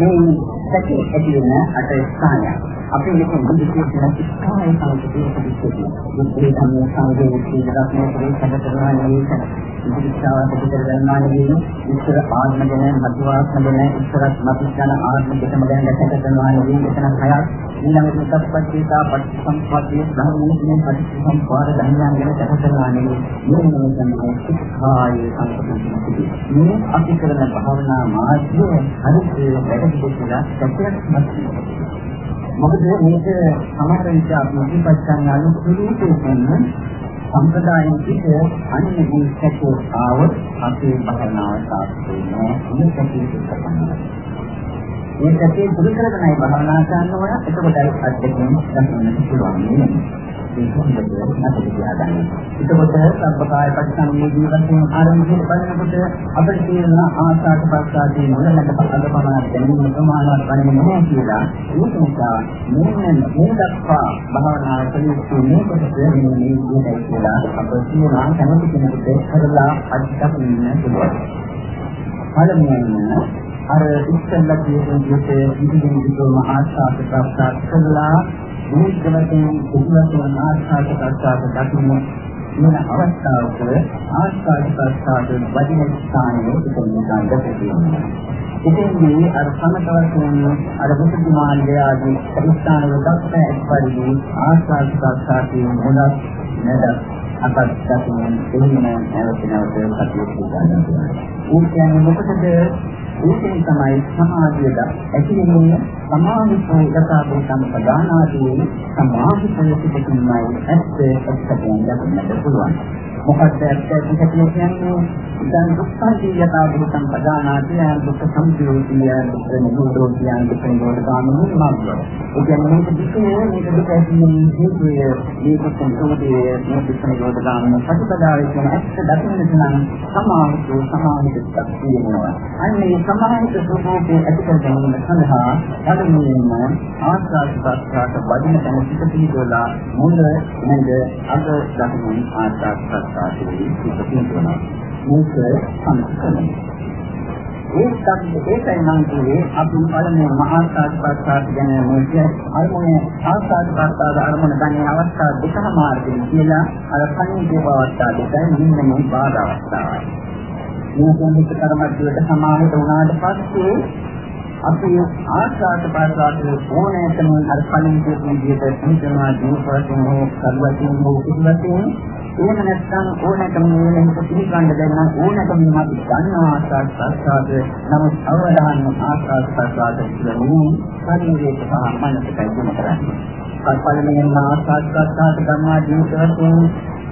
මේ සැකේ ඇති වෙන අට ස්ථානයක්. අපි මේක මුදු කියන ස්ථානයේ සංකේතය පිළිගන්නවා. මේ ධර්ම සංකේතයේ ඉඳලා මේ සැකතරනවා නෙවෙයි. ඉතිරිස්සාව පිටර ගන්නවා නෙවෙයි. ඉස්සර ආත්ම ගැන මතුවාත්ම ගැන ඉස්සරත් මතුස්කන ආත්ම දෙකම ගැන දැක ගන්නවා නෙවෙයි. එතන හයක් ඊළඟට සත්පත්තිතා පටිසම්පත්තිය ධර්මයේ පටිසම්පාද ධර්මයන් ගැන දැක ගන්නවා නෙවෙයි. මේ මොනවාද සික්ඛායේ සංකේතය. මේ අපි කරන භාවනා මාර්ගය හරියට වැඩ පිළිවෙලා සැකයක් නැති මොකද මේක සමහර විට අපි ඉතිපත් ගන්න සුළුකේකින් සම්ප්‍රදායෙන් පිට අන්නේ මේ සැකෝ ආවොත් අපේ භවනාව සාර්ථක වෙනවා. මේ සැකේ කරනවා මේ සැකේ දුරු කරගෙනයි භවනා කරන්න ඕන. එතකොටයි අධ්‍යක්ෂණය දක්වන්න පුළුවන් වෙන්නේ. ඒක හොඳට නැතට තියාගන්න. එතකොට සබ්බකාය පරිසංවේදී වශයෙන් ආරම්භයෙන් බලනකොට අපිට තියෙන ආසාට පස්සාදී මොනකට අගපමණක් දැනීම ප්‍රමාණවත් වන්නේ නැහැ කියලා. ඒක නිසා මෙන්න මේ දක්වා භාවනා කළියුතු මේ කොටස මේ විදිහටයි කියලා අපිට කියනවා කැමති කෙනෙකුට කරලා අත්දකින්න පුළුවන්. පළමුවෙන්ම අර ඉස්සෙල්ලා කියන විදිහට ඉදිරියෙන් විතර මහා සාස්ත්‍ර ප්‍රාප්ත කළා දීර්ඝවතෙන් කුසලතුන් ආස්වාද ප්‍රසආද දකින්න මේ අවස්ථාවක ආස්වාද ප්‍රසආද වදින ස්ථානයේ ඉතිරිලා දැකෙනවා. ඉතින්දී අර සමතවතුන් අර බුද්ධ මාර්ගය ආදී ස්ථානවල දක්වා එක්පරිදි ආස්වාද ප්‍රසආදයේ මොනක් නේද අපත් දකින්න එන්න නැවත නැවත කටයුතු කරනවා. ඒ කියන්නේ මොකටද ඒකෙන් තමයි සමාධියට ඇතිවෙන්නේ සමාධියේ යථාභූත සම්පදානාදී සමාධියේ පිටකින්මයි ඇත්ත එක්කගෙන යන්නට පුළුවන්. මොකද ඇත්ත කියන්නේ දැන් දුක්ඛී යථාභූත සම්පදානාදී දුක්ඛ සම්පූර්ණිය දුක්ඛ නිරෝධය දුක්ඛ නිරෝධ ගාමිනී මාර්ගය. ඒ කියන්නේ මේක දුකේ මේක දුක ඇතිවෙන හේතුය මේක සංකෝධය මේක දුක්ඛ නිරෝධ ගාමිනී සතිපදාවේ කියන ඇත්ත දකින්න නම් සමාධිය සමාධියට තියෙනවා. අන්නේ සමාහිත ස්වභාවයේ ඇති කර ගැනීම සඳහා පළමුවෙන්ම ආස්වාද ප්‍රස්වාද වදින තැන සිට පිළිදොලා මුල නේද අද දකින්න ආස්වාද ප්‍රස්වාදයේ සිට පිළිදොලා මේක සම්පූර්ණයි ඒකත් ඒකයි නම් කියේ අපි පළමුව මහා සාස්ත්‍රාත් ගැන මොකද අරමුණ ආස්වාද ප්‍රස්වාද අරමුණ ගන්න අවස්ථා දෙකම මාර්ගයෙන් කියලා අර කණින් කියව අවස්ථා දෙකයි මෙන්න මේ බාධා අවස්ථාවයි. මේ සම්පූර්ණ කර්මද්දයට සමාහිත වුණාට පස්සේ අපි ආශාත පාසාවේ ඕනෑතම අර කලින් කියපු විදිහට හිතනවා දීපවලින් හෝ කල්වතින් හෝ කිසිවකින් එහෙම නැත්නම් ඕනෑකම වෙන හිත පිළිගන්න දැන් ඕනෑකම අපි ගන්නවා ආශාත පාසාව නමුත් අවදාන ආශාත පාසාව කියන්නේ ශරීරයේ සහ මනසට යොමු කරන්නේ. කල්පලෙන් ආශාත පාසාව ගන්නවා ජීවිතයෙන්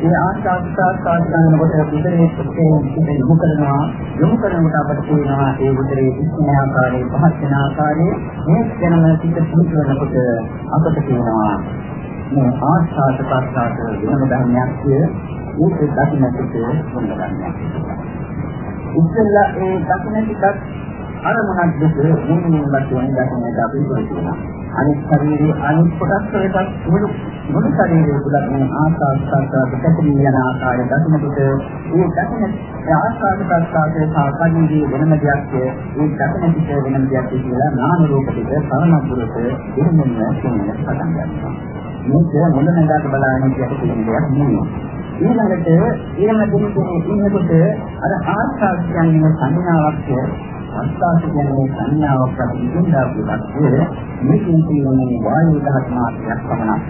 ඒ ආශාස්ත්‍රාස්වාද කරනකොට උදරයේ පිටේ යොමු කරනවා යොමු කරනකොට අපට තේරෙනවා ඒ උදරයේ ඉස්මන ආකාරයේ පහත් වෙන ආකාරයේ මේ දැනම පිට පිටවනකොට අපට තේරෙනවා මේ ආශාස ප්‍රසආස වෙනම ධර්මයක් කිය ඒක දකින්නට හොඳ ධර්මයක්. ඉස්සෙල්ලා ඒ දකින්න ටිකක් අරමුණක් දෙක මුලින්ම වශයෙන් දකින්නට අපි කරනවා. අනිත් ශරීරයේ අනිත් කොටස් වලට මුළු මුළු ශරීරයේ තුල මේ ආස්වාද ප්‍රසආද පැතිරී යන ආකාරය දකිනකොට ඒ දකින ආස්වාද ප්‍රසආදයේ සාකල්යයේ වෙනම දෙයක් ඒ දකින පිට වෙනම දෙයක් කියලා නාම රූප දෙක සමනපුරට දෙන්නෙන්න කියන්නේ පටන් ගන්නවා. මේක මොනවාකට බලන්නේ කියලා කියන දෙයක් නෙවෙයි. ඊළඟට ඊළඟ දිනේ ඉන්නකොට අර ආස්වාද කියන්නේ සංඥාවක් අස්ථාස කියන්නේ සංඥාවක් ප්‍රතිවිඳා පුරක් මේකෙන් කියන්නේ වායු දහස් මාත්‍රයක් පමණක්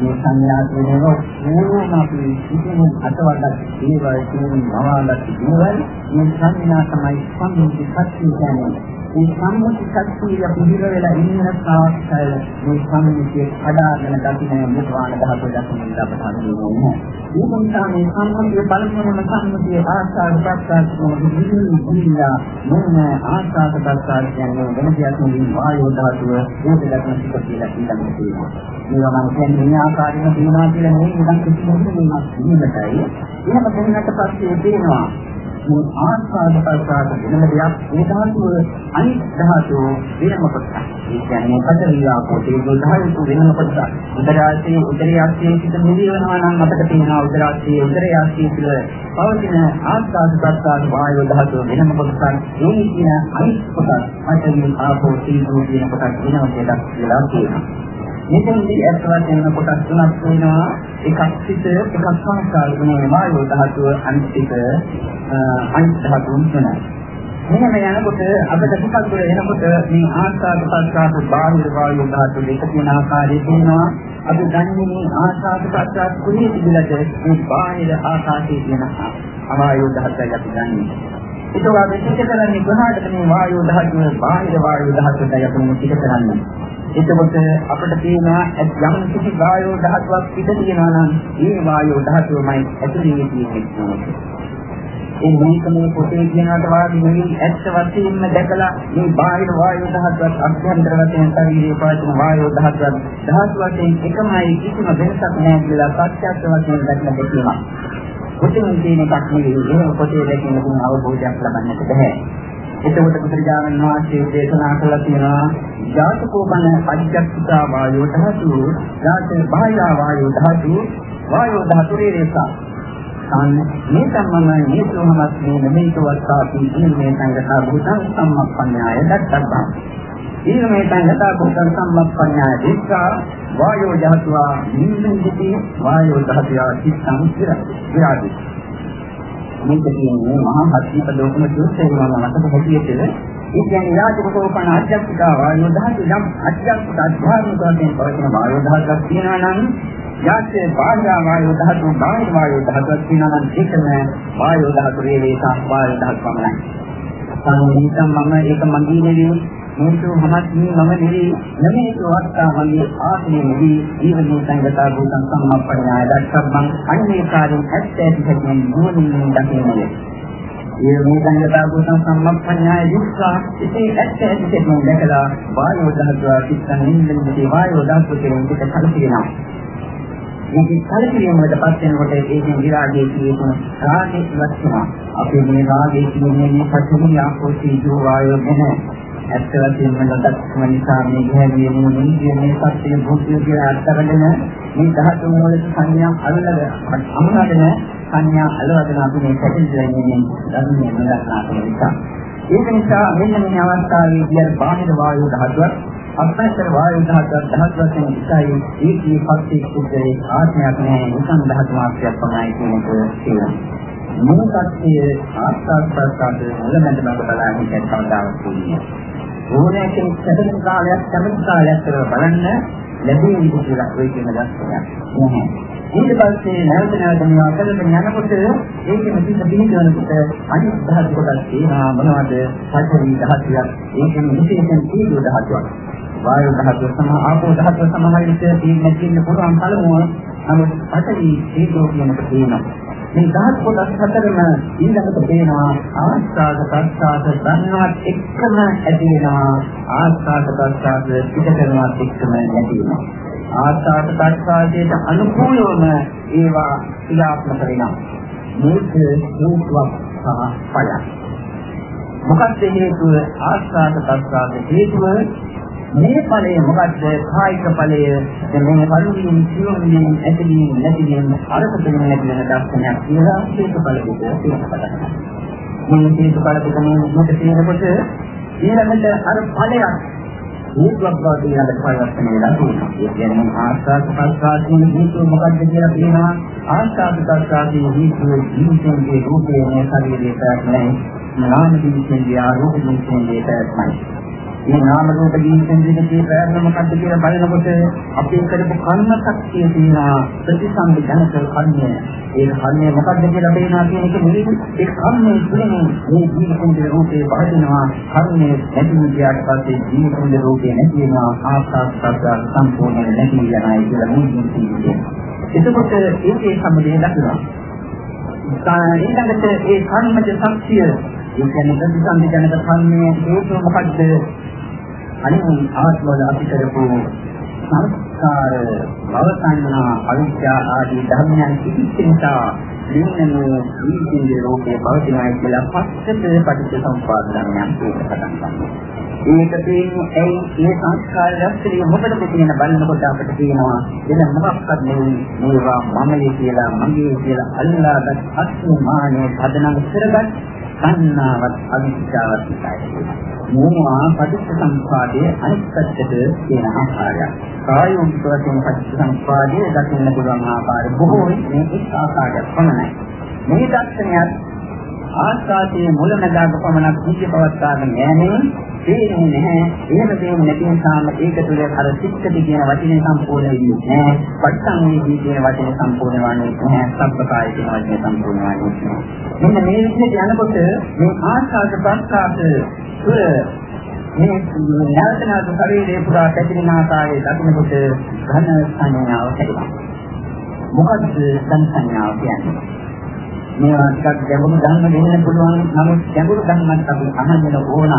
මේ සංඥා කියනවා ඕනම අපි කිසිම අතවලක් දේවල් කියන මවාලක් දේවල් මේ සංඥා තමයි සම්මුති සත්‍ය කියන්නේ මේ සම්මුති ශක්තිය පිළිර වෙලා ඉන්න තාක්කල් මේ සම්මුතිය කඩාගෙන දකින්න නිර්වාණ ධාතුව දකින්න අපට හම්බෙන්නේ ඒ නිසා මේ සම්මුතිය බලනම සම්මුතිය ආස්වාද ප්‍රසාර මොහොතිලා මොන ආස්වාද ප්‍රසාර කියන්නේ වෙන දෙයක් නෙවෙයි වායෝ ධාතුව ඒක දකින්න සිට කියලා කියන්න තියෙනවා. මේවා මම කියන්නේ මේ ආකාරයෙන් දිනවා කියලා නෙවෙයි නිකන් කිසිම දෙයක් නෙවෙයි. එහෙම දෙන්නට පස්සේ දෙනවා මේ ආස්වාද ප්‍රසආද වෙනම දෙයක් ඒ ධාතුව අනිත් ධාතුව වෙනම කොටසක්. ඒ කියන්නේ පදවියා පොතේ ධාතු වෙනම කොටසක්. උදරාශයේ උදරයාශයේ සිට නිවිවනවා නම් අපිට තියෙනවා උදරාශයේ උදරයාශයේ තුළ පවතින ආස්වාද ප්‍රසආද වායු ධාතුව වෙනම කොටසක්. ඒ කියන අනිත් කොටස් පදවියා ආපෝ තීරු කියන කොටස් වෙනම දෙයක් කියලා කියනවා. මෙතනදී ඇත්ත වශයෙන්ම කොටස් තුනක් වෙනවා. එකක් සිට එකක් සංස්කාර ගුණේ වායෝ ධාතුව අනිත් එක අනිත් ධාතුන් වෙනවා. මෙහෙම යනකොට අපිට ටිකක් දුර එනකොට මේ ආස්වාද ප්‍රසආද බාහිර වායු ධාතු දෙක තියෙන ආකාරය තියෙනවා. අපි දන්නේ මේ ආස්වාද ප්‍රසආද කුණේ තිබිලද මේ බාහිර ආකාශයේ තියෙන අවායු ධාතුයි අපි දන්නේ. ඒක අපි ටික කරන්නේ කොහාටද මේ වායු ධාතුව බාහිර වායු ධාතුවයි අපි ටික කරන්නේ. එතකොට අපිට තියෙනවා යම් කිසි වායු ධාතුවක් පිට තියෙනවා නම් ඒ වායු ධාතුවමයි ඇතුළේ තියෙන්නේ. ඒ මේකම පොතේ කියනකට වාගේ නෙවෙයි ඇත්ත වශයෙන්ම දැකලා මේ බාහිර වායු ධාතුවත් අභ්‍යන්තර වශයෙන් ශරීරයේ පවතින වායු ධාතුවත් ධාතු වශයෙන් එකමයි කිසිම වෙනසක් නැහැ කියලා සත්‍යත්ව වශයෙන් දැක්ම දෙකීමක්. පොතේ තියෙන එකක් නෙවෙයි ඒක පොතේ දැකින්න පුළුවන් අවබෝධයක් ලබන්නට බෑ. එතකොට බුදුරජාණන් වහන්සේ දේශනා කළා තියෙනවා ජාතකෝපන පරිච්ඡක්ෂා වායෝ ධාතු, ජාත බාහිර වායෝ ධාතු, වායෝ ධාතු රේසා. සාන්න මේ සම්මම නේතුමත් මේ නිමිතවත්තාපි ඉන්නේ සංගතා භූතං සම්මප්පඤ්ඤාය දත්තබ්බං. ඊළමේ සංගතා භූතං සම්මප්පඤ්ඤාය දිස්සා වායෝ ධාතුවා නිමිති වායෝ ධාතුවා චිත්තං විරාජි මේක කියන්නේ මහා හත්තිප දෝකම සූත්‍රයේ මම මතක හැටියට ඒ කියන්නේ රාජකෝපන අධ්‍යාත්මික වායෝ ධාතු යම් අධ්‍යාත්මික අධ්‍යාත්මික වශයෙන් පවතින වායෝ ධාතුවක් තියෙනවා නම් යාසේ බාහිර වායෝ ධාතු බාහිර වායෝ ධාතුවක් තියෙනවා නම් ඒකම වායෝ ධාතු වේලේසා වායෝ ධාතු පමණයි. සංගීතම් මම ඒක මගේ නෙවෙයි. මේක මමත් මේ මම නෙවෙයි නෙමෙයි වත්තාමගේ ආත්මෙ නෙවෙයි ජීවනයේ සංගතා භූතං සම්මප්පණාය දක්ෂබ්බං අන්නේ කාර්යයෙන් ඇත්ත ඇති හැටියෙන් නුවණින් දකින්නේ. ඒ මේ සංගතා භූතං සම්මප්පණාය දුක්ඛා ඉතේ ඇත්ත ඇති හැටියෙන් දැකලා වායෝ දහතුවා පිටන් නින්දෙන්නේ වායෝ දහතුව කියන එක කලකිරෙනවා. මේක කලකිරීමකට පත් වෙනකොට ඒකෙන් විරාගයේ කියන රාගයේ ඉවත් වෙනවා. අපේ මේ රාගයේ කියන්නේ මේ පටිඝ ආපෝෂී ජෝ වායෝ ගැන ඇත්ත වශයෙන්ම නොදක්ම නිසා මේ ගැහැණිය නෙමෙයි මේ සත්‍ය භූතිය කියලා අත්දැකගෙන මේ ධාතු වල සංඥා අල්ලගෙන අමුණගෙන සංඥා අල්ලවගෙන අපි මේ පැතිරලා ඉන්නේ ධර්මයේ නොදක්නාකම නිසා. ඒක නිසා මෙන්න මේ අවස්ථාවේ කියන බාහිර වායු ධාතුවක් අභ්‍යන්තර වායු ධාතුවක් ධාතු වශයෙන් ඉස්සයි ඒකී පස්සේ කුද්දේ ආත්මයක් නැහැ. නිකන් ධාතු මාත්‍රයක් පමණයි කියන එක කියනවා මේ සත්‍ය ආස්වාද ප්‍රසාද මුලමඳ බබ බලන්නේ කවදාවත් කියන්නේ ඕනෑ කෙනෙක් සැපෙන කාලයක් කැමති කාලයක් කරලා බලන්න ලැබෙන විදිහට වෙයි කියන දර්ශනයක් නැහැ. ඊට පස්සේ නැවත නැවත මේවා කරගෙන යනකොට ඒකෙම සිද්ධ පිළිගන්නකොට අනිත් ධාතු කොටස් තියෙනවා මොනවද? පතරි ධාතුවක්. ඒකෙම විශේෂයෙන් තීව්‍ර ධාතුවක්. වායු ධාතුව සම ආපෝ ධාතුව සමහර විට තියෙන තියෙන පුළුවන් පළමුව නමුත් පතරි තීව්‍ර කියනකොට තියෙනවා. මේ දහස් කොටස් හතරම ඊළඟට පේනවා ආස්වාද ප්‍රසආද ගන්නවත් එක්කම ඇති වෙනවා. ආස්වාද ප්‍රසආද පිට කරනවත් එක්කම නැති වෙනවා. ආස්වාද ප්‍රසආදයට අනුකූලවම ඒවා ක්‍රියාත්මක වෙනවා. මේක හේතුවක් සහ ඵලයක්. මොකක්ද හේතුව? ආස්වාද ප්‍රසආද හේතුව? මේ ඵලය මොකද්ද? කායික ඵලය මේ පරිවින් සියුම්මින් ඇතිවීම නැතිවීම අරසතෙන් නැති වෙන දර්ශනයක් කියලා හේතු ඵල දෙක තියෙනවා. මේ හේතු ඵල දෙක මොකද කියනකොට ඊළඟට අර ඵලයක් හේතුවක් බවට ඊළඟට පරිවර්තනය වෙලා තියෙනවා. ඒ කියන්නේ ආස්වාද ප්‍රසආදයේ හේතුව මොකද්ද කියලා කියනවා. ආස්වාද ප්‍රසආදයේ හේතුව ජීවිතයේ රූපයේ ශරීරයේ පැවැත්මයි. නාම ජීවිතයේ ආරෝප ජීවිතයේ පැවැත්මයි. මේ නාම රූප ජීවිතෙන් දෙකේ ප්‍රයත්න මොකක්ද කියලා බලනකොට අපේ කරපු කර්ම ශක්තිය තියෙන ප්‍රතිසන්දි ජනක කර්මය. ඒ කර්මය මොකක්ද කියලා බලනවා කියන එක නෙවෙයි. ඒ කර්මයේ තුලින් මේ ජීවිතේ රූපේ පහදිනවා. කර්මයේ නැති විදියට පස්සේ ජීවිතේ රූපේ නැති වෙනවා. ආස්වාද ප්‍රසාර සම්පූර්ණ නැති යනයි කියලා මුලින් කියන්නේ. එතකොට ඒකේ සම්බන්ධය දක්වනවා. ඊළඟට ඒ කර්මජ ශක්තිය ඒ කියන්නේ ප්‍රතිසන්දි ජනක කර්මයේ හේතුව මොකද්ද? අනිත් ආත්මවල අපි කරපු සංස්කාර භව සංඥා අවිද්‍යා ආදී ධර්මයන් පිටින් නිසා දින්නේ දීපින්ගේ රූපේ පවතිනයි කියලා පස්සට පටිච්චසමුප්පාද ධර්මයන් ඒක පටන් ගන්නවා. ඒක තේින්නේ ඇයි මේ සංස්කාර රැස්තිය මොකටද කියන බලනකොට අපිට තියෙනවා එන මොකක්වත් නෙවෙයි මේවා මමයි කියලා මගේ කියලා අල්ලාගත් අත්මානයේ පදනම් කරගත් සංනාවත් අවිචාවත් ඉතයි. මොනවා පටිච්චසමුප්පාදයේ අනිත් පැත්තට කියන ආකාරය. කායෝප වශයෙන් පටිච්චසමුප්පාදයේ දකින්න පුළුවන් ආකාරය බොහෝ මේ එක් ආකාරයක් පමණයි. මේ දර්ශනයත් ආස්වාදයේ මුලමදාග පමණක් කිසි පවත්වාගෙන යන්නේ තේරෙන්නේ නැහැ. එහෙම තේරෙන්නේ නැති නිසාම ඒක තුළ අර සික්කති කියන වචනේ සම්පූර්ණ වෙන්නේ නැහැ. පට්ඨංගේදී කියන වචනේ සම්පූර්ණ වන්නේ නැහැ. සබ්බකාය කියන වචනේ සම්පූර්ණ වන්නේ නැහැ. මෙන්න මේ විදිහට යනකොට මේ ආස්වාද ප්‍රස්තාප තුළ මේ නැවත නැවත ශරීරයේ පුරා පැතිරෙන ආකාරයේ දකිනකොට ඝන සංඥාව හැදෙනවා. මොකද සං සංඥාව කියන්නේ? මේවා ටිකක් ගැඹුරු ධර්ම දෙන්න පුළුවන් නමුත් ගැඹුරු ධර්මයක් අපි අහන්න ඕන.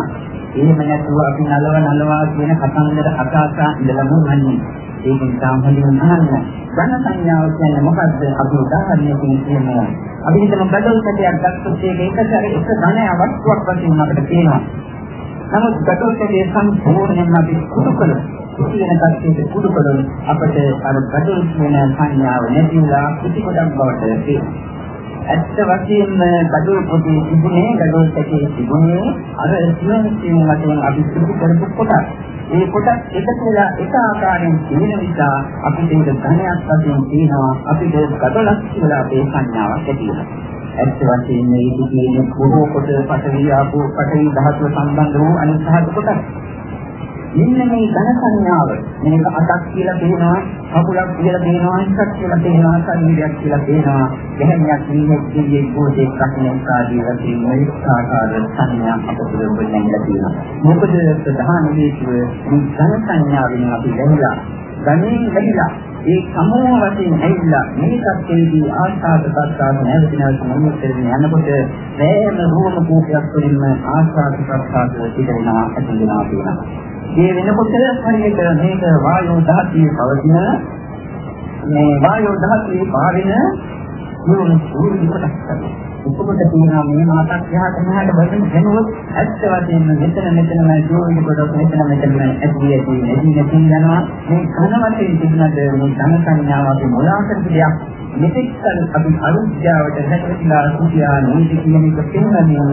එහෙම නැතුව අපි නලව නලවා කියන කතන්දර අසාසා ඉඳලම යන්නේ. ඒක නිසා හොඳින් අහන්න. ධන සංඥාව කියන්නේ මොකද්ද? අපි උදාහරණයකින් කියනවා. අපි හිතමු බඩල් කැටයක් ගත්තොත් ඒක එකසාර එක ධනය වස්තුවක් වශයෙන් අපිට පේනවා. නමුත් බඩල් කැටේ සම්පූර්ණයෙන්ම අපි කුඩු කළොත් කියන කච්චේ කුඩු කළොත් අපිට අර බඩල් කියන සංඥාව නැතිලා කුටි කොටක් බවට පේනවා. ඇත්ත වශයෙන්ම gadol පොතේ තිබුණේ gadol පැකේ තිබුණේ අර සියුම් සියුම් වශයෙන් අපි සිදු කරපු කොටස්. ඒ කොටස් එකතු වෙලා එක ආකාරයෙන් තියෙන නිසා අපිට ඒක ධනයක් වශයෙන් තියෙනවා. අපිට gadolක් කියලා අපේ සංඥාවක් ඇති වෙනවා. ඇත්ත වශයෙන්ම මේ ඉතිරි බොහෝ කොට පටවි ආපෝ පටවි ධාතුව සම්බන්ධ වූ අනිත් ධාතු මෙන්න මේ ඝන සංඥාව මේක අතක් කියලා කියනවා කකුලක් කියලා කියනවා ඉස්සක් කියලා කියනවා ශරීරයක් කියලා කියනවා ගැහණියක් නිමෙත් කියේ පොතේ කක්නක් ආදී වශයෙන් මේ ආකාර සංඥා අපතුල වෙන්නලා තියෙනවා මොකද ප්‍රධාන හේතුව? මේ ඝන සංඥාවෙන් අපි ලැබිලා ගණන් ලැබිලා ඒ සමූහ වශයෙන් ඇවිල්ලා මේ සත්‍යයේදී ආස්වාද ප්‍රසආස නැවත නැවත මොනිටරගෙන යනකොට වැයම රූප කෝපයක් තුළින්ම ආස්වාද ප්‍රසආස පිටවෙනවා ඇතිවෙනවා කියනවා ඒ වෙනකොට හරියට මේක වායෝ දහතියේ පවතින මේ වායෝ දහතියේ පාවෙන නුරුණු සූර්ය කොටස් තමයි. එතකොට තියෙනවා මේ මාතක් යහට මෙහාට බලන දැනුවොත් ඇත්ත වශයෙන්ම මෙතන මෙතනම ජෝලි කොටස් මෙතන මෙතනම ඇදී ඇදී නැති නැති යනවා මේ කන වශයෙන් තිබුණද මේ ධන සංඥාව අපි මොලාකට දෙයක්. මෙතෙක් කල අපි අරුද්‍යාවට හැකලා සිටියා නේද කියන එක පෙන්වන්නේ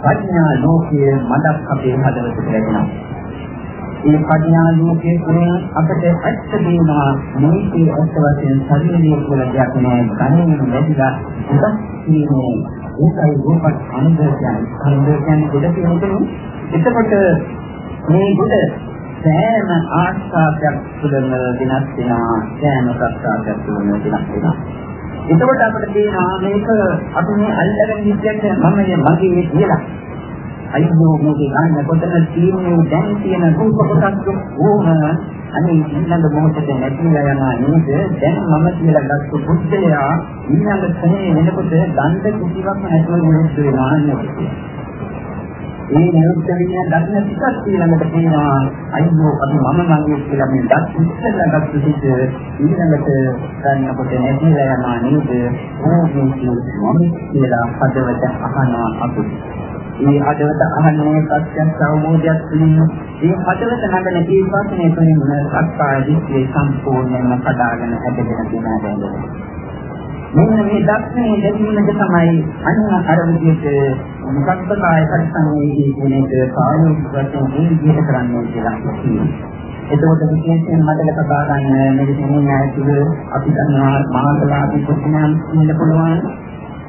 ප්‍රඥා ලෝකයේ මඩක් අපේ හදවතට ලැබෙනවා ඒ ප්‍රඥා ලෝකයේ තුනේ අපට ඇත්ත දෙනවා මේකේ ඇත්ත වශයෙන් ශරීරයේ කියලා දෙයක් නෑ කණින් ලැබිලා උදස් කියන්නේ ඒකයි රූපත් අනුභව කියන්නේ අනුභව කියන්නේ දෙක කියන්නේ එතකොට මේ ගුඩ සෑම ආස්වාදයක් තුළම වෙනස් වෙනවා. සෑම ප්‍රස්තාවයක් තුළම වෙනස් වෙනවා. එතකොට අපිට තේරෙනවා මේක අපි මේ අල්ලගෙන ඉන්නේ මම මගේ කියලා. අයියෝ මේක ගන්න කොතන තියෙන්නේ දැන් තියෙන රූප කොටස් ඕම අනේ ඊළඟ මොහොතේ නැතිලා යනවා නේද? දැන් මම කියලා ගත්ත බුද්ධයා ඊළඟ ක්ෂණේ වෙනකොට දණ්ඩ කිසිවක් නැතුව නිරුද්ධ වෙනවා නේද මේ නිරුද්ධ වෙන දක්න පිටත් ඊළඟට කියනවා අයියෝ අපි මම මගේ කියලා මේ දත් ඉස්සෙල්ලා ගත්ත සිට ඊළඟට ගන්නකොට නැතිලා යනවා නේද? ඕකේ මම කියලා හදවත අහනවා අපිට මේ හදවත අහන්නේ සත්‍යයක් අවබෝධයක් තුළින් මේ හදවත නගන ඒ ප්‍රශ්නේ තුළින් සත්‍යය දිස්ත්‍රි සම්පූර්ණයෙන්ම කඩාගෙන හැදෙන්න තියෙනවා දැන්. මෙන්න මේ දක්ෂිනේ දෙවියන්ට තමයි අන්න අර විදිහට මොකක්ද කාය පරිසංවේදී කියන එක කායික වශයෙන් මේ විදිහට කරන්නේ කියලා කියනවා. එතකොට විශේෂයෙන් මතක තබා ගන්න මේ දෙන්නේ ඇතුළ අපි දන්නවා මහාසලාදී කුෂ්ණයන් ඉන්න පුළුවන්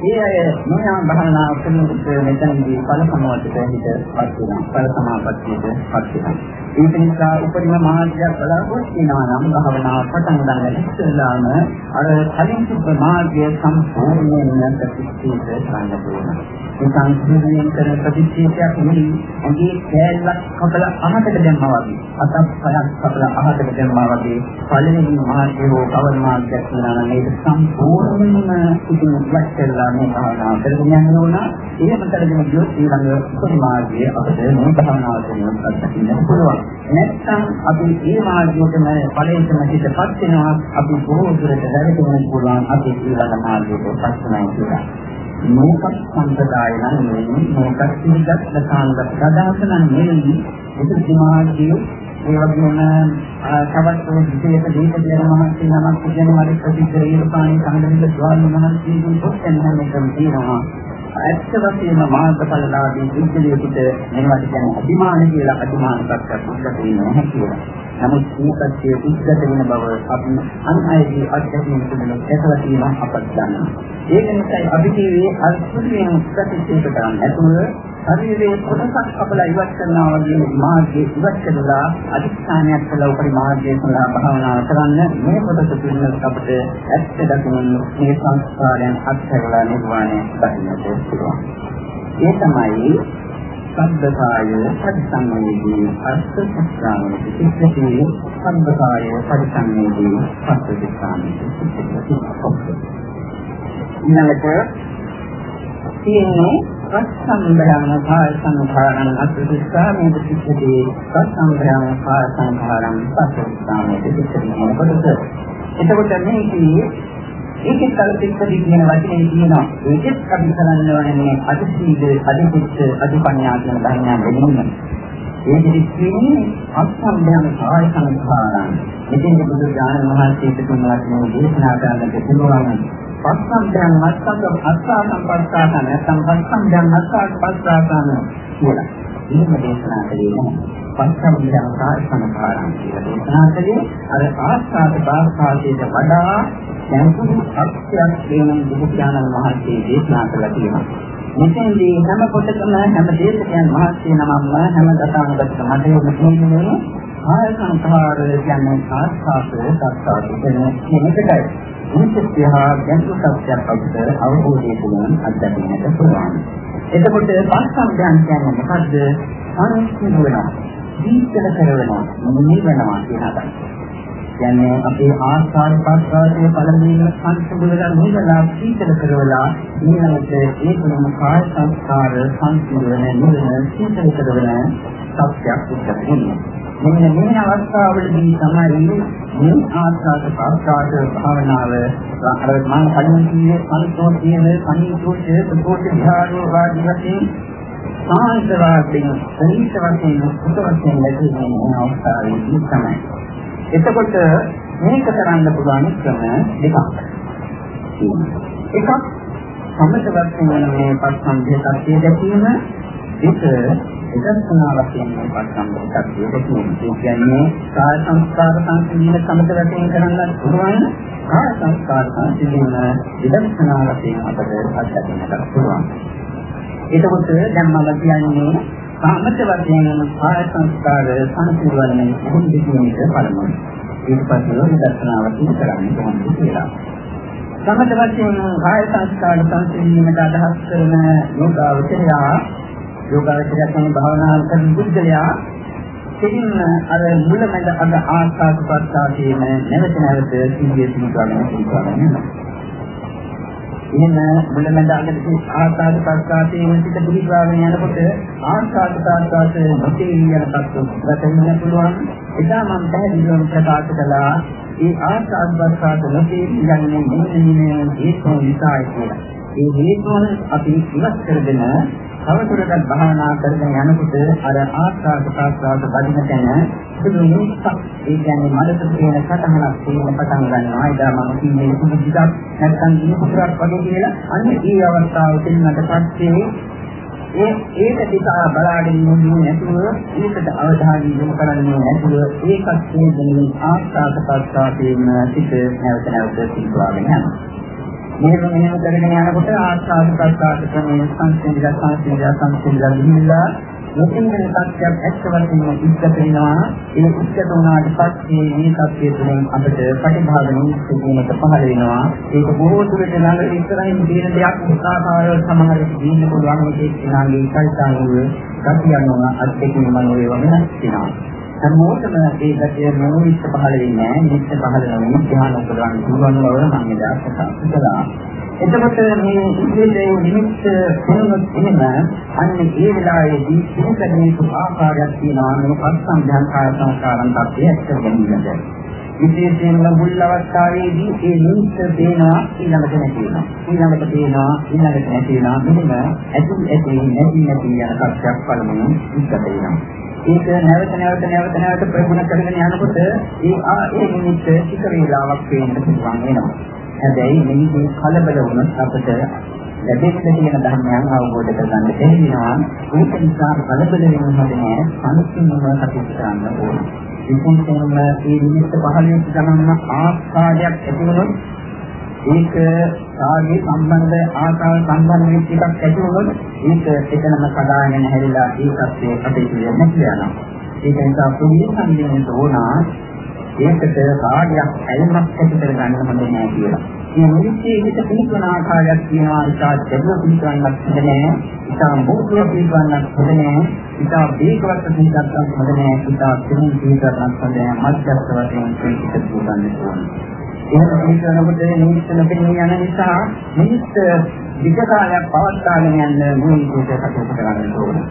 ඒ අය මොනවා භාවනා කරනකොට මෙතනදී ඵල සමාධියට හිතපත් වෙනවා. ඵල සමාපත්තියට පත් වෙනවා. ඒක නිසා උපරිම මාර්ගයක් බලාපොරොත්තු වෙනවා නම් භාවනාව පටන් ගන්න ඉස්සෙල්ලාම අර කලින් තිබ්බ මාර්ගය සම්පූර්ණයෙන්ම ප්‍රතික්ෂේප කරන්න ඕන. ඒ සංස්කෘතියෙන් කරන ප්‍රතික්ෂේපයක් නෙවෙයි. අගේ කෑල්ලක් කපලා අහකට දැම්මා වගේ. අතක් පයක් කපලා අහකට දැම්මා වගේ. පළවෙනි මාර්ගය හෝ කවර මාර්ගයක් වෙනවා නම් ඒක සම්පූර්ණයෙන්ම ඉතින් ඉවත් කරලා මේ භාවනාව කරගෙන යන්න ඕන. එහෙම කරගෙන ගියොත් ඊළඟ පරිමාර්ගයේ අපිට මේ භාවනාව තුළින් අත්දකින්න පුළුවන්. නැත්නම් අපි මේ මාර්ගයටම ඵලයෙන්ම හිතපත් වෙනවා. අපි බොහෝ දුරට වැඩිවෙන්න පුළුවන්. අපි ඊළඟ මාර්ගයට පත් වෙනවා කියලා. මේකත් සම්ප්‍රදාය නම් නෙවෙයි මේකත් පිළිගත් ලකාංග සදාසන නෙවෙයි ඒක සමාජයේ ඒ වගේම තවත් විශේෂ දීප කියන මහන්සිය නමක් කියන මරි ප්‍රතිචාර ඊර්පාණි සංගමික ස්වාමීන් වහන්සේගෙන් පොත්ෙන් හැමකම තියෙනවා ඇත්ත වශයෙන්ම මාර්ගඵලලාභී විද්‍යාලයට මේවට කියන්නේ අභිමාන කියලා අභිමාන සත්‍යයක් උද්ගත වෙනවා කියලා. නමුත් මේකත් උද්ගත වෙන බව අපි අන් අයගේ අත්දැකීම් තුළින් දැකලා තියෙනවා අපත් දන්නවා. ඒක නිසා අපි කියවේ අත්පුරියෙන් ප්‍රතික්ෂේප කරන්නේ නැතුව ශරීරයේ කොටසක් අපලා ඉවත් කරනවා වගේ මාර්ගයේ ඉවත් කරලා අධිෂ්ඨානයක් කළා උපරි මාර්ගයේ සඳහා භාවනා කරන්න මේ කොටස තුළින් අපිට ඇත්ත දකින්න මේ සංස්කාරයන් අත්හැරලා නිර්වාණය දකින්නට පුළුවන්. ඒ තමයි සබ්බකාය පරිසංවේදී අර්ථ සත්‍යාවේ සිද්ධියේ සබ්බකාය පරිසංවේදී පස්සදිස්ථානයේ ඊළඟට තියෙන්නේ පස්සම්බයන කාය සංඛාරං අත්දිස්සා මේ පිටිදී පස්සම්බයන කාය සංඛාරං පස්සස්ථානයේ පිටිදී කොටස. එතකොට මේකේ ඒකේ කල්පිතදී කියන වචනේ තියෙනවා. ඒකෙත් අපි කරන්න ඕනේ අදිශීල, අදිපුච්ච, අදිපඤ්ඤා කියන ධර්මයන් දෙන්න. ඒ දෙකේ අස්සම්බයන කාය සංඛාරං. ඉතින් බුදු දාන මහසීත තුන්වත් මේ දේශනා කරන්නට පුළුවන්. පස්සම්බයන් මස්සක අස්සා සම්පස්සාන නැත්නම් පස්සම්බයන් මස්සා පස්සාන කියලා. එහෙම දේශනා කළේ නැහැ. පස්සම්බයන් කාය සංඛාරං කියලා දේශනා කළේ අර ආස්වාද භාවකාශයට වඩා ගැඹුරු අර්ථයක් කියන බුදුචානන් වහන්සේ දේශනා කළා තියෙනවා. මෙතෙන්දී හැම කොටකම හැම දේශකයන් වහන්සේ නමම හැම දසාංගකට මතෙම කියන්නේ ආය සංඛාර කියන්නේ ආස්වාදයේ සත්‍යාව කියන එකයි. මේකත්‍යා ගැඹුරු සත්‍යයක් අපිට අවබෝධය තුළින් අත්දැකීමට පුළුවන්. එතකොට පස්සම්යන් කියන්නේ මොකද්ද? සංස්කෘත වෙනවා. දීක්ෂණ කරනවා. නිවනවා කියන අදහස. කියන්නේ අපේ ආස්වාද ප්‍රසආදයේ පළමුවෙන් සංසුබුලලා නිවලා සීතල කරවලා ඊළඟට ඒ තුනම කාය සංස්කාර සංසිඳන නිවන සීතල කරවන සත්‍යයක් උත්තර වෙනවා. මෙන්න මේ අවස්ථාවලදී තමයි මේ ආස්වාද ප්‍රසආද භාවනාව අර මම කලින් කියේ සංසෝතියේ සංයුක්තයේ සුපෝෂ විහාරෝ වාදී වශයෙන් සාන්තරාදීන සනීත වශයෙන් සුත වශයෙන් ලැබෙන අවස්ථාවේදී තමයි එතකොට මේක කරන්න පුළුවන් ක්‍රම දෙකක්. එකක් සම්මතවත් වෙන මේ පස්සම්භය සත්‍ය දැකීම ඒක විදර්ශනා වශයෙන් මේ පස්සම්භය සත්‍ය දැකීම. ඒ කියන්නේ කාය සංස්කාර සංසිඳන සම්මත වශයෙන් කරන්න පුළුවන් කාය සංස්කාර සංසිඳන විදර්ශනා වශයෙන් අපට අත්දැකීමට පුළුවන්. එතකොට දැන් මම කියන්නේ සාමත වශයෙන් කාය සංස්කාර සංසිඳවන්නේ කොහොමද කියන එක බලමු. ඊට පස්සේ විදර්ශනාවක් කරන්නේ කොහොමද කියලා. සමත වශයෙන් කාය සංස්කාර සංසිඳීමට අදහස් කරන යෝගාවචරයා යෝගාවචරය කියන්නේ භාවනා කරන බුද්ධයා කෙලින් අර මුලමඳ අද ආස්වාද ප්‍රත්‍යාසීන නැවත නැවත සිහිය සිහිගන්න සිහිගන්න එහෙම මුලමඳාකට ආස්වාද ප්‍රත්‍යාසීන සිට පිළිගාගෙන යනකොට ආස්වාද ප්‍රත්‍යාස නොතේ යන තත්ත්වයක් ගතන්න පුළුවන් එදා මම පැහැදිලිවම ප්‍රකාශ කළා ඒ ආස්වාද ප්‍රත්‍යාස නොතේ යන්නේ මොන්නේ හේතු නිසායි කියලා. ඒ හේතුන් අපි ඉවත් කරගෙන තවදුරටත් භාවනා කරගෙන යනකොට අර ආස්වාද ප්‍රාස්වාද වදින තැන සුදු මුස්සක් ඒ කියන්නේ මනසට තියෙන සතහනක් තියෙන පටන් ගන්නවා. ඒදා මම කියන්නේ සුදු දිගක් නැත්නම් දිනුකුරක් වගේ කියලා. අන්න ඒ අවස්ථාව දෙන්නට පස්සේ ඒ ඒක දිහා බලාගෙන ඉන්නේ නැතුව ඒකට අවධානය යොමු කරන්නේ නැතුව ඒකත් කියන්නේ ආස්වාද ප්‍රාස්වාදයෙන් සිට නැවත නැවත සිදුවාගෙන යනවා. මේක මෙහෙම කරගෙන යනකොට ආස්වාද ප්‍රසආද ක්‍රමයේ සංසිඳිලා සංසිඳිලා සංසිඳිලා ගිහිල්ලා මෙතන වෙන සත්‍යයක් ඇත්ත වශයෙන්ම ඉස්ත වෙනවා. ඒ ඉස්ත වුණාට පස්සේ මේ සත්‍ය තුළින් අපිට ප්‍රතිභාග නිස්සීමට පහළ වෙනවා. ඒක බොහෝ දුරට ළඟ ඉස්සරහින් තියෙන දෙයක් උසාකාරව සමහර විට දින්න පුළුවන් මේකේ නාගේ කල්තානුවේ ගතියනවා. අත්දැකීම් මනෝ වේවා වෙනස් වෙනවා. හැමෝටම ඒ ගැටේ මොනිට පහළ වෙන්නේ නැහැ. නිත්‍ය පහළ වෙන ධ්‍යාන උපදවන්න පුළුවන් බව මම එදා ප්‍රකාශ කළා. එතකොට මේ ඉන්ද්‍රියේ නිමිත්ත වෙනොත් එහෙම අන්න ඒ වෙලාවේදී සිහිකරණයේ ආකාරයක් තියෙනවා මේ පස්සම්ධ්‍යාන කාය සංස්කාරන් tattve ඇත්ත ගැනීමද. විශේෂයෙන්ම මුල් අවස්ථාවේදී ඒ නිමිත්ත පේනවා ඊළඟට නැති වෙනවා. ඊළඟට පේනවා ඊළඟට නැති වෙනවා. මෙන්න ඇති ඇති නැති නැති යන කක්ෂයක් පළමුවෙන් ඉස්සත වෙනවා. ඒක නැවත නැවත නැවත නැවත ප්‍රගුණ කරගෙන යනකොට ඒ ආ ඒ නිමිත්ත ටික වේලාවක් පේන්න පුළුවන් වෙනවා. හැබැයි මේකේ කලබල වුණොත් අපිට ලැබෙන්න තියෙන ධර්මයන් අවබෝධ කරගන්න බැහැ. ඒක නිසා කලබල වෙන්න හොඳ නෑ. සංසිඳුම කටයුතු කරන්න ඕනේ. විශේෂයෙන්ම මේ නිමිත්ත පහළ වෙච්ච ගමන් ආස්වාදයක් ඇති වුණොත් ඒක සාගේ සම්බන්ධ ආකාර සම්බන්ධ වෙච්ච එකක් ඇති වුණොත් ඒක එතනම කඩාගෙන හැරිලා ඒකත් කටයුතු වෙන්නේ කියලා. ඒක නිසා පුදුම සංදේශ ඕනා ඒකට රාගයක් ඇල්මක් ඇති කරගන්න හොඳ නෑ කියලා. මේ නිමිත්තේ හිත පිළිතුරන ආකාරයක් තියෙනවා ඉතා දෙවියෝ පිළිතුරන්නත් හොඳ නෑ. ඉතා මොහොතේ පිළිතුරන්නත් හොඳ නෑ. ඉතා දීර්ඝවත් පිළිතුරන්නත් හොඳ නෑ. ඉතා සිහින් පිළිතුරන්නත් හොඳ නෑ. මධ්‍යස්ථ වශයෙන් පිළිතුරු ගන්න ඕනේ. එහෙම පිළිතුරනකොට නිමිත්ත නොපෙනී යන නිසා නිමිත්ත විග කාලයක් පවත්වාගෙන යන්න මුලින්ම කටයුතු කරන්න ඕනේ.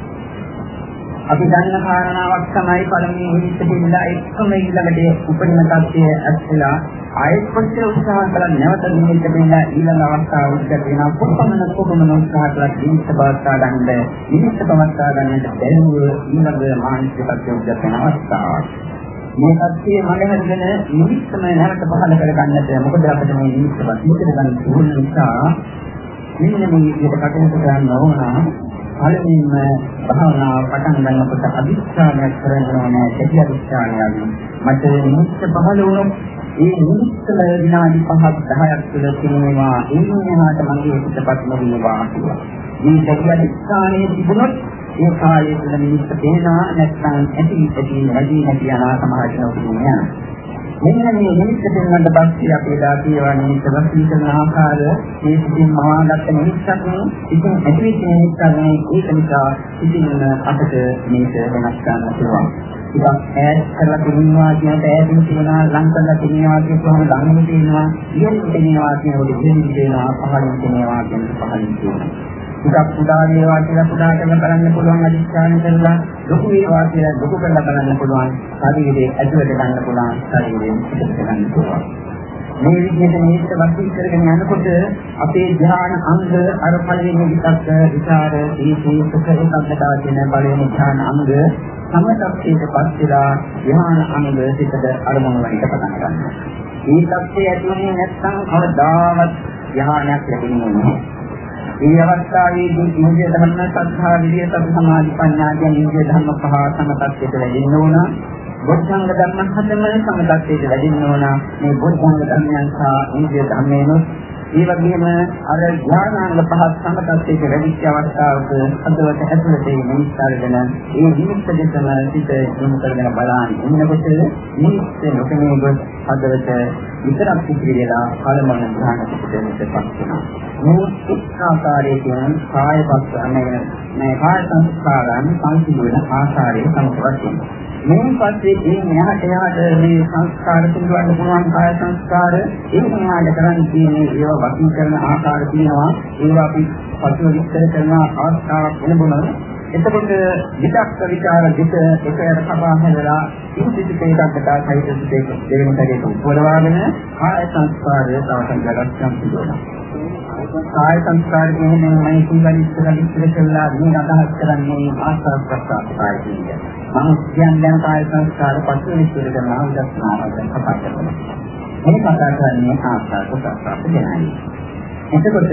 අපි දන්න කාරණාවක් තමයි පළමුව හිත දෙන්නලා එක්කම ඊළඟට උපරිම තත්ත්වය ඇස්සලා ආයෙත් කොච්චර උත්සාහ කළා නැවත නිමිත්ත දෙන්නලා ඊළඟ අවස්ථාව උද්ගත වෙනවා කොපමණ කොපමණ උත්සාහ කළා නිමිත්ත පවත්වා ගන්න නිමිත්ත පවත්වා ගන්නට බැරුව ඊළඟ මානසික තත්ත්වය උද්ගත වෙන අවස්ථාවක් මේ තත්ත්වයේ මම හදගෙන නිමිත්තම නැවත පහල කර ගන්නට මොකද අපිට මේ නිමිත්තවත් මුදල ගන්න ඕන නිසා මෙන්න මේ විදිහට කටයුතු කරන්න ඕන පළමුවෙන්ම භාවනාව පටන් ගන්නකොට අදිස්ථානයක් කරනවා නෑ දෙවි අදිස්ථානයක්. මට නිමිත්ත පහළ වුණොත් ඒ නිමිත්තල විනාඩි 5ක් 10ක් තුළ තියෙනවා ඒ වෙනාට මගේ පිටපත් නොවේවා කියලා. මේ දෙවි අදිස්ථානයේ තිබුණොත් ඒ කාලයේ තුළ නිමිත්ත පේනවා නැත්නම් ඇති ඇති වැඩි නැති යන සමාජ නොකියනවා. මෙන්න මේ නිමිත්ත දෙන්නට පස්සේ අපි එදා කියවා නිමිත්ත වශයෙන් කරන ආකාර මේ සිතින් මවාගත්ත නිමිත්තක් ඉතින් ඇතිවෙච්ච නිමිත්තක් නේ ඒක නිසා ඉතින් අපිට මේක වෙනස් කරන්න පුළුවන්. ටිකක් ඈඩ් කරලා තියනවා කියන ඈඩින් තියනවා ලං කරලා තියනවා කියපුවම ළඟම තියනවා ඉහළින් තියනවා කියනකොට ඉහළින් තියනවා පහළින් තියනවා කියන පහළින් තියනවා. ටිකක් පුදා වේවා කියලා පුදා කරලා බලන්න පුළුවන් අධිෂ්ඨාන කරලා ලොකු වේවා කියලා ලොකු කරලා බලන්න පුළුවන් ශරීරයේ ඇතුළට ගන්න පුළුවන් ශරීරයෙන් පිටට ගන්න පුළුවන් මේ විදිහට නිහිත වශයෙන් කරගෙන යනකොට අපේ ධ්‍යාන අංග අර පළවෙනි විතක් විචාර දීපී සුඛ ඒකාග්‍රතාව කියන පළවෙනි ධ්‍යාන අංග සමතක්ෂේට පස්සෙලා ධ්‍යාන අංග පිටට අරමුණු වලට පටන් ගන්නවා. මේ තත්ත්වය ඇති වෙන්නේ නැත්නම් කවදාවත් ධ්‍යානයක් ලැබෙන්නේ නැහැ. මේ අවස්ථාවේදී ඉන්දිය ධර්ම සත්‍තා විරිය සති සමාධි ප්‍රඥා කියන ඉන්දිය ධර්ම පහ සමතත්වයට වැඩෙන්න ඕන. බොද්ධංග ධර්ම හතම සමතත්වයට වැඩෙන්න ඕන. මේ බොද්ධංග ධර්මයන් සහ ඉන්දිය ධර්මයන්ොත් ඒ වගේම අර ඥානාංග පහක් සමතත්වයට වැඩිච්ච අවස්ථාවක හදවත ඇතුළත නිමිත් අරගෙන ඒ නිමිත්ත දෙකම සිට යොමු කරගෙන බලන්න. එන්නකොට නිමිත්ත නොකනේ ගොස් හදවත විතරක් පිළිවිලා කලමන ධ්‍යාන පිටේට පත් වෙනවා. මේ ආකාරයෙන් කායපත් අනේ මේ කාය සංස්කාරයන් සංසිඳන ආකාරයේ සමතවත් මේ පස්සේ මේ මෙහාට එහාට මේ සංස්කාර පිළිබඳ පුළුවන් කාය සංස්කාර ඒ මෙහාට කරන් තියෙන්නේ ඒවා වශී කරන ආකාර තියෙනවා. ඒවා අපි පසුව විස්තර කරන අවස්ථාවක් වෙනබුණා එතකොට විදක්ක විචාර දෙක එකයට සබා හැදලා ඉන්දිසිකේකට සහිත දෙක දෙවෙනි සැරේට උපදවාගෙන කාය සංස්කාරය තවසන් ජගත්යන් පිළිවෙලා කාය සංස්කාර කියන්නේ මම කිව්වා ඉස්සර ඉස්සර කළා මේ අදහස් කරන්නේ ආස්වාද ප්‍රසආර කාය කියන්නේ මම කියන්නේ කාය සංස්කාර පස්සේ විස්තර කරනවා විදර්ශනාවෙන් කතා කරනවා. මේ කතා කරන්නේ ආස්වාද ප්‍රසආර ගැනයි. එතකොට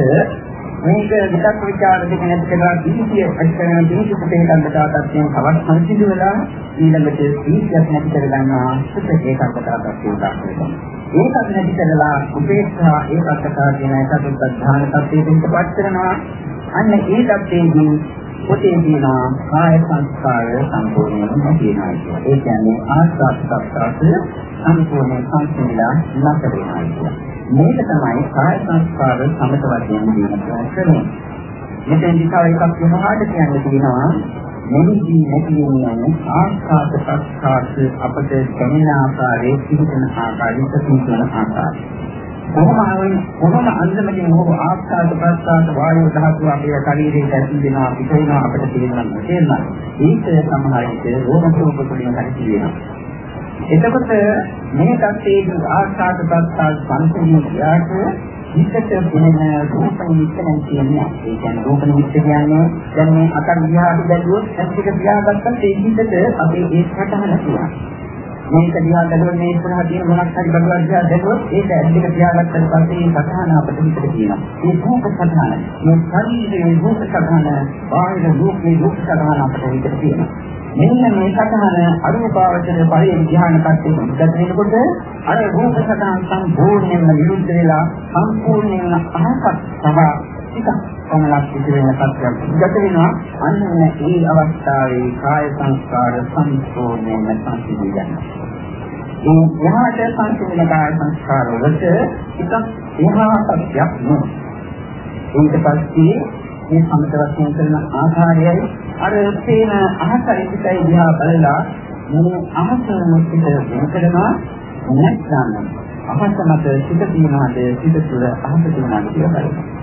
මේක විදක් විචාර දෙක නැති කරලා දීතිය අධිකරණ දීති පුතේකට දාතත්යෙන් කවත් සංසිඳු වෙලා ඊළඟට දීතියක් නැති කරගන්නවා සුත ඒකකතාවක් තියෙනවා. ඒකත් නැති කරලා උපේක්ෂා ඒකකතාව කියන එකත් ප්‍රධාන තත්ත්වයකට පත් කරනවා. අන්න ඒ தත්ත්වයේදී පොතේ තියෙනවා කාය සංස්කාර සම්පූර්ණයෙන්ම තියෙනවා කියලා. ඒ කියන්නේ ආස්වාද සංස්කාරය සම්පූර්ණ සංසිඳලා නැතර වෙනවා කියලා. මේක තමයි කාය සංස්කාර සමත වශයෙන් දිනන ක්‍රමය. මෙතෙන්දි තව එකක් වෙනවාට කියන්න තියෙනවා මෙහිදී නැති වෙන ආස්කාද ප්‍රස්කාද අපට දැනෙන ආකාරයේ සිහින ආකාරයට සිහින ආකාරය. කොහොම ආවෙන් කොහොම අන්දමකින් හෝ ආස්කාද ප්‍රස්කාද වායු ධාතුව අපේ ශරීරයේ ඇති වෙනවා පිට වෙනවා අපිට තේරෙනවා තේරෙනවා. ඒක සමහර විට රෝග සෝප තුළින් හරි කියනවා. එතකොට මේ තත්ත්වයේ ආස්කාද ප්‍රස්කාද සංසිඳියාට හිතට දැනෙන රූප නිමිත්තෙන් කියන්නේ ඒ කියන්නේ රූප නිමිත්ත කියන්නේ දැන් මේ අතර විහාරය බැලුවොත් ඇස් දෙක පියාගත්තත් ඒ හිතට අපේ ඒ සටහන තියෙනවා මේක දිහා බැලුවොත් මේ ඉස්සරහ තියෙන මොනක් හරි බඩුවක් දිහා බැලුවොත් ඒක ඇස් දෙක පියාගත්තට පස්සේ ඒ සටහන අපිට හිතට තියෙනවා. ඒ රූප සටහන මේ ශරීරයේ රූප සටහන බාහිර රූපේ රූප සටහන අපිට හිතට තියෙනවා. මෙන්න මේ සතහන අරූපාවචර පරියන් ධ්‍යාන කට්ටිය ඉස්සත් වෙනකොට අර රූප සතහන් සම්පූර්ණයෙන්ම විරුද්ධ වෙලා සම්පූර්ණයෙන්ම අහසක් සහ ටිකක් කොමලක් ඉතිරෙන කට්ටියක් ඉස්සත් වෙනවා අන්න ඒ අවස්ථාවේ කාය සංස්කාර සම්පූර්ණයෙන්ම සංසිඳී යනවා ඒ යහට සංසිඳන කාය සංස්කාර වලට ටිකක් එහා සත්‍යයක් නෙවෙයි ඊට පස්සේ මේ සමත වශයෙන් කරන ආකාරයයි අර තේන අහසයි පිටයි දිහා බලලා මේ අහස මුක්තිද වෙනකරනවා නැත්නම් අහස මත සිට තියනවාද සිට තුළ අහස තියනවාද කියලා බලනවා.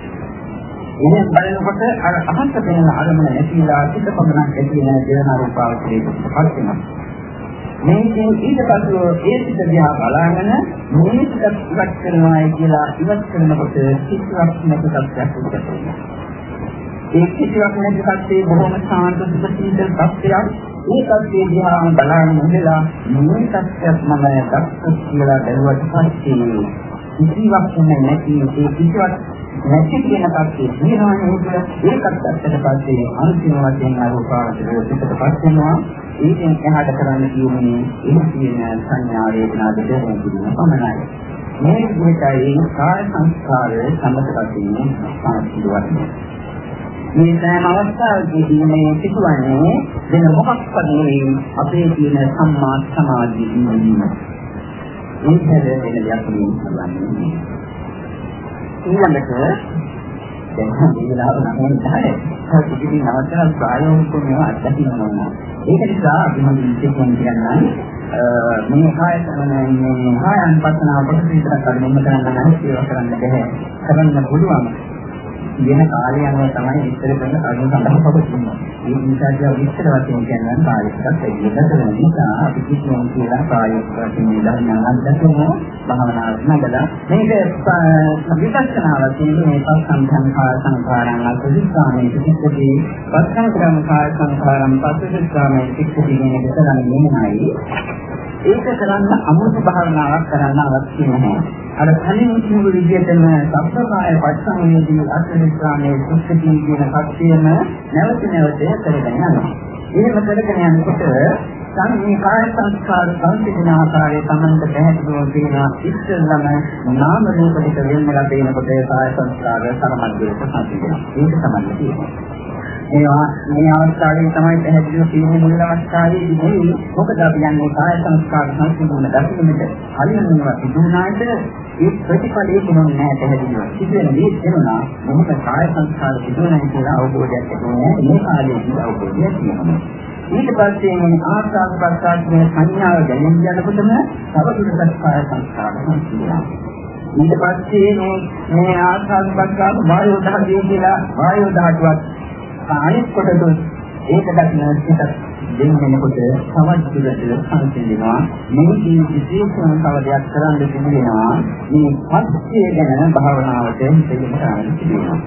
ඉතින් බලනකොට අර අහස පෙනෙන අරමුණ නැතිලා සිට පමණක් ඇති වෙන දේන රූපාවචරයකට පත් වෙනවා. මේකෙන් ඊට පස්ව ඒ සිට දිහා බලාගෙන මේ සිට ඉවත් කරනවායි කියලා ඉවත් කරනකොට සිත්වත් නැති තත්ත්වයක් උදට වෙනවා. ඒ කිසිවක් නැති කත්තේ බොහොම සාන්ත සුපසීතල තත්ත්වයක්. ඒ තත්ත්වයේ දිහා බලන්න ඉඳලා මේ තත්ත්වයක් මම දක්වත් කියලා බැලුවට පස්සේ කිසිවක් නැති ඒ කිසිවක් නැති කියන තත්ත්වයේ දිහා නේද ඒකත් ඇත්තට පස්සේ අන්තිම වශයෙන් අරූපාවචරය පිටටපත් වෙනවා. ඒකෙන් එහාට කරන්න කියන්නේ ඒ කියන සංඥා වේදනා දෙකම පිළිබඳ පමණයි. මේ විදිහටයි කාය සංස්කාරය සම්මත වශයෙන් සංසිඳවන්නේ. මේ සෑම අවස්ථාවකදී මේ සිදුවන්නේ වෙන මොකක්වත් නෙවෙයි අපේ තියෙන සම්මා සමාධිය ඉන්නවීම. ඒක වෙන දෙයක් නෙවෙයි කියන්නේ. ඊළඟට දැන් මේ වෙලාව නම් තමයි ඉතින් නවත්තන ප්‍රායෝගිකව මේවා අත්දකින්න ඕන. ඒක නිසා අපි මොකද කියන්නේ මේ කාය මේ කායන් පස්සනාව කොටස විතර කරගෙන කරන්න නැහැ ඒක කරන්න බැහැ. කරන්න පුළුවන්. කියන කාලය අනුව තමයි විස්තර කරන කරුණු සඳහන් පවතින්නේ. ඒ නිසා කිය විස්තර වශයෙන් කියන්නේ කායිකත් එක්කද වෙන නිසා අපි කිසිම කියලා කායික වශයෙන් නිදහස් අන්තකම භාවනාවක් නගලා මේක විපස්සනා වශයෙන් මේ පස්සම්ධන් කාය සංඛාරයන් අසුද්ධාමයේ පිටිකදී පස්සම් ක්‍රම කාය සංඛාරම් පස්සුද්ධාමයේ පිටිකදී කියන එක කරන්නේ නෙමෙයි. ඒක කරන්න අමුතු භාවනාවක් කරන්න අවශ්‍ය නැහැ. අර කලින් කිව්ව විදිහටම සම්ප්‍රදාය පරිසංවේදී අත්විස්රාමයේ සුද්ධිය කියන කච්චියම නැවත නැවත කරගෙන යනවා. එහෙම කරගෙන යනකොට සංමේ කාය සංස්කාර සංසිඳන ආකාරයේ Tamanda පැහැදිලිව තියෙනවා ඉස්සෙල්ලම නාම රූප දෙක වෙන වෙලා තියෙනකොට කාය සංස්කාර සමන්දේට සංසිඳනවා. ඒක තමයි තියෙන්නේ. ඒවා මේ අවස්ථාවේ තමයි පැහැදිලිව කියන්නේ මුල් අවස්ථාවේදී මොකද අපි යන්නේ? කාය සංස්කාර සංසිඳුන දකින්නට කලින් මේවා සිදුුණාට ඒ ප්‍රතිඵලයේ මොනවද නැහැ පැහැදිලිව. සිදුවෙන දේ වෙනවා මොකද කාය සංස්කාර සිදුවනයි කියලා අවබෝධයක් තිබුණේ මේ කාලයේදී අවබෝධයක් තියෙනවා. ඊට පස්සේ මේ ආස්වාද ප්‍රසආද කියන සංඥාව දැනෙන්න යනකොටම තවදුරටත් කාය සංස්කාර සංසිඳනවා ඊට පස්සේ මේ මේ ආස්වාද ප්‍රසආද වායෝ දහදිය කියලා වායෝ දහටුවක් අනිත් කොටස ඒක දකින්න සිතක් දෙන්නකොට තවත් දුරට සංසිඳෙනවා මේ විශේෂම තව දෙයක් කරන්න තිබෙනවා මේ පස්සේ ගැන භාවනාවට හිතෙන්න තිබෙනවා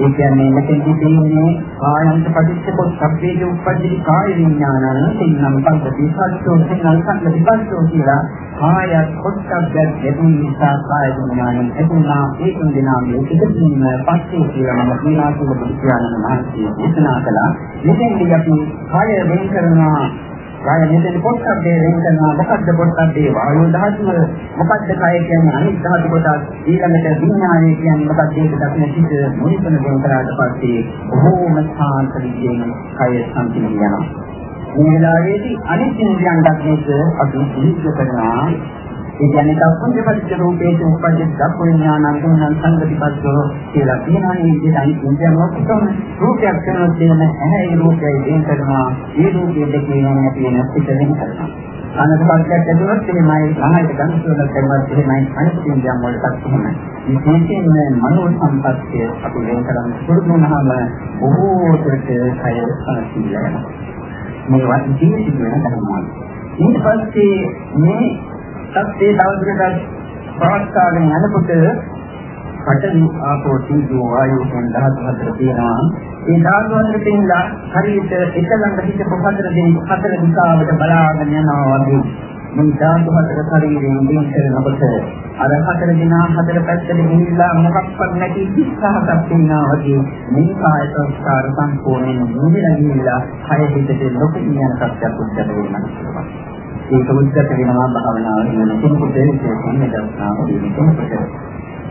ඒ කියන්නේ මෙතෙන්දී තියෙන්නේ කායන්ත පටිච්ච සබ්බේජ උප්පජ්ජති කාය විඥානන තින්නම් පංචති සත්‍යෝ සින්නල් සංගති පස්සෝ කියලා කාය කොට්ටබ්බයක් දෙතුන් නිසා කාය විඥානන එතුණා ඒකෙන් දිනාමයේ පිටින් පස්සේ කියලා මම මේනාසුල බුදු පියාණන් වහන්සේ දේශනා කළා. මෙතෙන්දී අපි කාය වෙන් කරනවා. කාය මෙතන පොට්ටක් දෙයෙන් කරනවා මොකද්ද පොට්ටක් දේ? වායු ධාතුව මොකද්ද කාය කියන්නේ? අනිත් ධාතු කොටස් ඊළඟට විඥානය කියන්නේ මොකක්ද ඒක දකින්න සිට මොනිපන දෙන කරාට පස්සේ බොහෝම සාන්ත විදියෙන් කාය සම්පූර්ණ වෙනවා. මේ වෙලාවේදී අනිත් ඉන්ද්‍රියන් දක්නේක අපි සිහිත කරනවා. ඒ කියන්නේ තප්පුඤ්ඤපටිච්ච රූපේට උපදිත දක්විඥානං ගුණං සංගතිපස්සෝ කියලා කියනවා. මේ විදිහට අනිත් ඉන්දියා මොකක්ද? රූපයක් කරන තියෙන ඇහැ රූපයයි දෙන් කරනවා. ඒ රූපයේ දෙකේ යන තියෙන පිටවෙන් කරනවා. අනතුරක් ඇතුළත් එමයයි සමාජ ගණිතවල කරවත් එහෙමයි අනිත් ඉන්දියා වලටත් එහෙමයි. විශේෂයෙන්ම මනෝ සම්පත්තිය අපි වෙන කරන් පුරුදු වුණාම බොහෝ දුරට කය සනසීලා මේවා ජීවිත වෙන ධර්මයක්. ඊට පස්සේ මේ සත්‍යයේ තවදුරටත් පවත්වාගෙන යනකොට පඨවි ආපෝ තීජෝ වායෝ කියන ධාතු හතර තියෙනවා. ඒ ධාතු හතර තියෙනවා හරියට එක ළඟ හිටපු හතර දෙනෙක් හතර දිශාවට බලාගෙන යනවා වගේ. මේ ධාතු හතර ශරීරයෙන් දින කරනකොට අර හතර දිනා හතර පැත්තට ගිහිල්ලා මොකක්වත් නැති විස්හාසක් තියෙනවා වගේ මේ කාය සංස්කාර සම්පූර්ණයෙන් නිවිලා ගිහිල්ලා කය හිතේ ලොකු කියන සත්‍යයක් උද්ගත වෙනවා. ඒක උද්ගත වෙනවා භාවනාව කියන කෙනෙකුට විශේෂයෙන් දක්නා වෙනකොට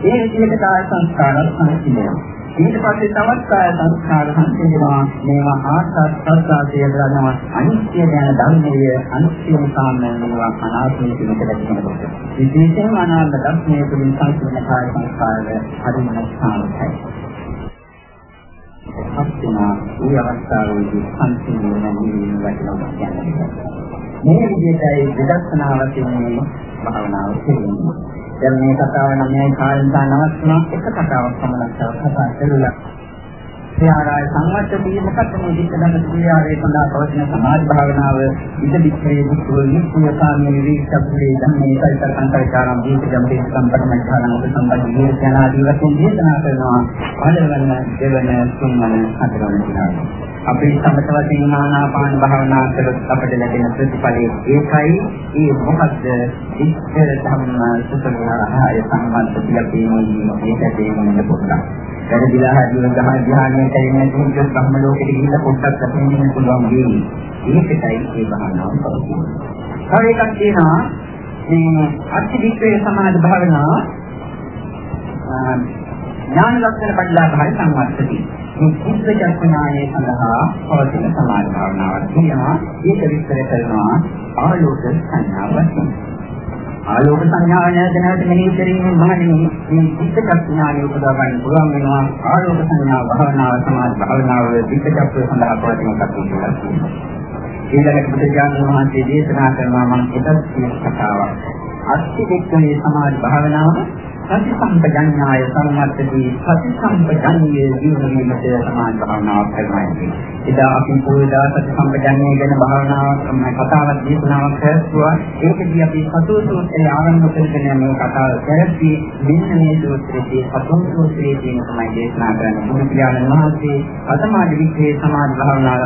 ඒ විදිහට කාය සංස්කාරات සංසිඳනවා. ඊට පස්සේ තවත් කාය සංස්කාර සංසිඳනවා. මේවා ආස්වාද ප්‍රසආදය කරනවා අනිත්‍ය යන ධර්මයේ අනිත්‍යම සාමනනවා අනාත්මය කියන එක දැක්වෙනකොට විශේෂයෙන්ම අනාත්ම ධර්මයේ තුලින් සංසිඳන කාය සංස්කාරය හරිම සාර්ථකයි. අපිනා මේ අවස්ථාවේදී සංසිඳන නිවීම වටිනවා කියන්නේ මේ විදිහටයි විදර්ශනා වශයෙන් භාවනාව කෙරෙන්නේ. දැන් මේ කතාව නම් මේ කාලෙන්දා නවත්වන එක කතාවක් පමණක් කතා කළා. ක්‍රියාරාය සංවත්තදී මොකක්ද මේ විස්තරන ක්‍රියාවේ සඳහා පවතින සමාධි භාවනාව? ඉද වික්‍රේ දුක්ඛ නිත්‍ය සාමයේ විචක්ෂේ ධම්මේ සයිතර සංකල්පාරම් දීපජම් දේ සම්පන්නයි ඔබ සම්බන්ධ යන ආදී වශයෙන් දේශනා කරනවා. පළවන දෙවන තුන්වන හතරවන දිනවල අපේ සමත වශයෙන් ආනාපාන භාවනා කරොත් අපිට ලැබෙන ප්‍රතිඵලය ඒකයි ඒ මොකද්ද ඉස්තර ධම්ම සුතලහාය සම්බන්ධ පිළිපීමේ ඒකදී මොනද පොඩ්ඩක් වැරදිලා හදින ගහ ධ්‍යානයට එන්නේ නැති බ්‍රහ්ම ලෝකෙට ගිහිල්ලා පොඩ්ඩක් අපින්න පුළුවන් වෙන්නේ. ඒකටයි ඒ භාවනාව කරන්නේ. තව එකක් තියෙනවා මේ අත්‍යවික්‍රේ සමාධි භාවනාව ඥාන ලක්ෂණ පරිලාභය සංවර්ධති. මේ කුද්ධ චක්ඥානයේ සඳහා පවතින සමාධි භාවනාවක් තියෙනවා. ඒක විස්තර කරනවා ආලෝක සංඥාව වශයෙන්. ආලෝක සංඥාව නැවත නැවත මෙනෙහි කිරීමෙන් මහණෙනි මේ චිත්ත ඥානය උපදවා ගන්න පුළුවන් වෙනවා ආලෝක සංඥාව භාවනාව සමාධි භාවනාව විචක්ෂ සඳහා පවතින කටයුතු කියලා. ඊළඟට බුදුජානක මහන්සිය දේශනා කරනවා මම එකක් කියන කතාවක්. අත්‍යවික්‍රමයේ සමාධි භාවනාව සති සම්පජඤ්ඤාය සම්මත්තදී සති සම්පජඤ්ඤයේ ජීවණයට සමාන භාවනාවක් කරනවා. එදා අපි පොයදා සති සම්පජඤ්ඤය ගැන භාවනාවක් තමයි කතාවක් දේශනාවක් කරස්වා. ඒකදී අපි සතු සූත්‍රයේ ආරම්භ කරගෙන මේ කතාව කරද්දී මෙන්න මේ සූත්‍රයේ සතු සූත්‍රයේ තියෙන තමයි දේශනා කරන්නේ. බුදු පියාණන් වහන්සේ අතමාදි වික්‍රේ සමාධි භාවනාව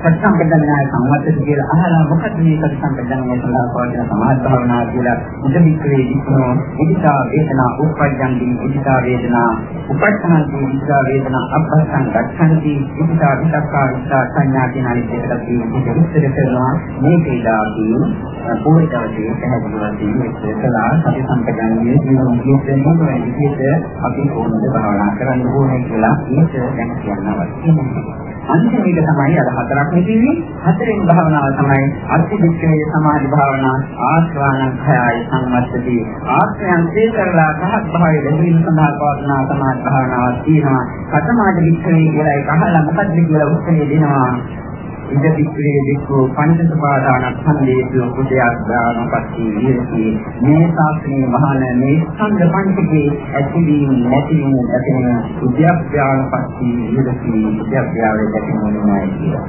සත්සම්පදන්නාය සංවත්තද කියලා අහලා මොකද මේ සත්සම්පදන්නාය සඳහා පවතින සමාධි භාවනාව කියලා උදවික්‍රේ විස්නෝ ඉදිතා වේදනා උපපජ්ජන්ති ඉදිතා වේදනා උපච්ඡනන්ති ඉදිතා වේදනා අබ්බසං ගච්ඡanti ඉදිතා විතක්කා විතා සංඥා කියන අනිත්‍යයට කියන විස්තර කරනවා. මේ පීඩාවදී පොයිතවදී පැහැදිලිව විස්තර කළා. සති සම්පදන්නායේ ජීවන ජීවිතේ විදිහට අපි කොහොමද භාවනා කරන්න ඕනේ කියලා ඒක දැන් කියන්න අවශ්‍යයි අන්තිම එක තමයි අර හතරක් නෙවෙයි හතරෙන් භාවනාව තමයි අත්‍යවික්‍රේ සමාධි භාවනා ආස්වානං khයයි සම්මත්තදී ආස්වයන් සේ කරලා පහක් භාවයේ ලැබීම සඳහා පවත්නා සමාධි භාවනාවක් තියෙනවා. කතමාද වික්‍රේ කියලා ඒක අහලා මොකද්ද කියලා උත්තරේ දෙනවා. ඉද පිටේ වික්කෝ පංචසපාදානස්කන්ධයේ කුදයක් දානපත්ති විරති මේ ශාස්ත්‍රයේ මහාන මේ සංඝ පංචකේ ඇතිවීම නැතිවීම ඇතිවන කුදයක් දානපත්ති විරති කුදයක් දාවේ ඇතිවෙන්නේ කියලා.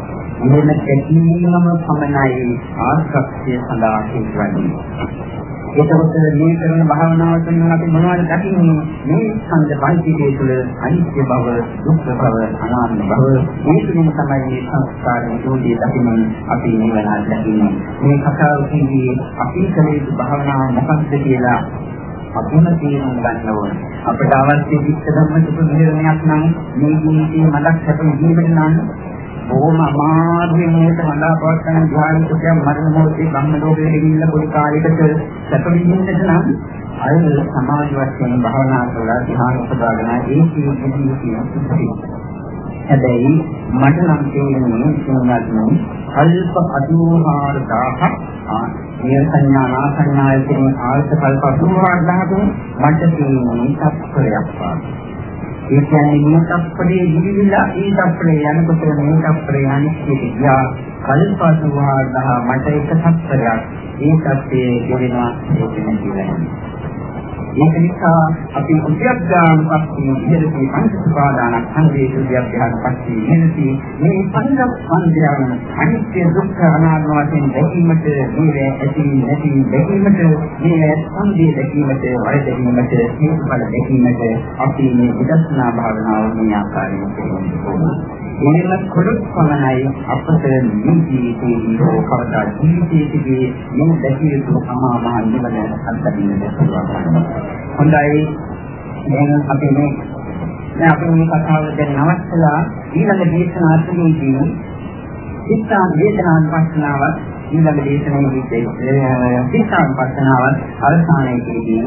මෙන්න ඇතිවීමම පමණයි ආර්ථක්ෂය සඳහා හේතුවන්නේ. එතකොට මේ කරන භාවනාව තුළින් අපි මොනවද දකින්නේ? මේ ස්කන්ධ පංචකය තුළ අනිත්‍ය බව, දුක්ඛ බව, අනාත්ම බව, මේ තුලින් තමයි මේ සංස්කාරයේ යෝධිය දකින්නේ අපි නිවන දකින්නේ. මේ කතාව කියන්නේ අපි කලේ භාවනාව මොකක්ද කියලා අපිම තේරුම් ගන්න ඕන. අපට අවශ්‍ය විස්තර ධර්ම සුප විහරණයක් නම් මේ ජීවිතයේ මලක් හැපෙන ජීවිත නම් බොහොම අමාරුවෙන් මේක හඳා පවත්වන ධ්‍යාන කුටියක් මරණ මොහොතේ බ්‍රහ්ම ලෝකෙට ගිහිල්ලා පොඩි කාලයකට සැප විඳින්නට නම් අය සමාජ වශයෙන් භාවනා කරලා ධ්‍යාන උපදාගෙන ඒ ජීවිතයේ කියන හැබැයි මට නම් තේරෙන්නේ සිංහලෙන් කල්ප 84000ක් මේ සංඥා නා සංඥාය කියන ආයත කල්ප 84000ක මට තියෙන තත්පරයක් පාඩු. ඒ කියන්නේ මේ තත්පරේ ගිවිලා ඒ තත්පරේ යනකොට මේ තත්පරේ අනිත්‍ය කියා කල්ප 84000 මට එක තත්පරයක් ඒ තත්ත්වයේ ගෙවෙනවා ඒක නෙවෙයි. ඒක නිසා අපි උද්‍යප්දාන පස්සේ ඉහළදී පංචස්පාදාන ඛණ්ඩයේ උද්‍යප්දාන පස්සේ ඉහළදී මේ පංචස්කන්ධයන් අනිත්‍ය දුක්ඛ අනාත්ම වශයෙන් දැකීමට මේ ඇති නැති දැකීමට මේ සම්දී දැකීමට වය දැකීමට හේතුඵල දැකීමට අපි මේ විදර්ශනා භාවනාව මේ ආකාරයෙන් කරනවා. එනම් කොළොත් පමණයි අපට ජීවිතයේ හෝ කවදා ජීවිතයේදී මේ දැකිය යුතු අමා මහ නිවන අත්දැකීමට පුළුවන්. හොඳයි එහෙනම් අපි මේ දැන් අපි මේ කතාව දැන් නවත්තලා ඊළඟ දේශනා තුනේදී සිතා වේදනාන් පස්සනාවත් ඊළඟ දේශනාවේදී සිතාන් පස්සනාවත් අවසානයේදී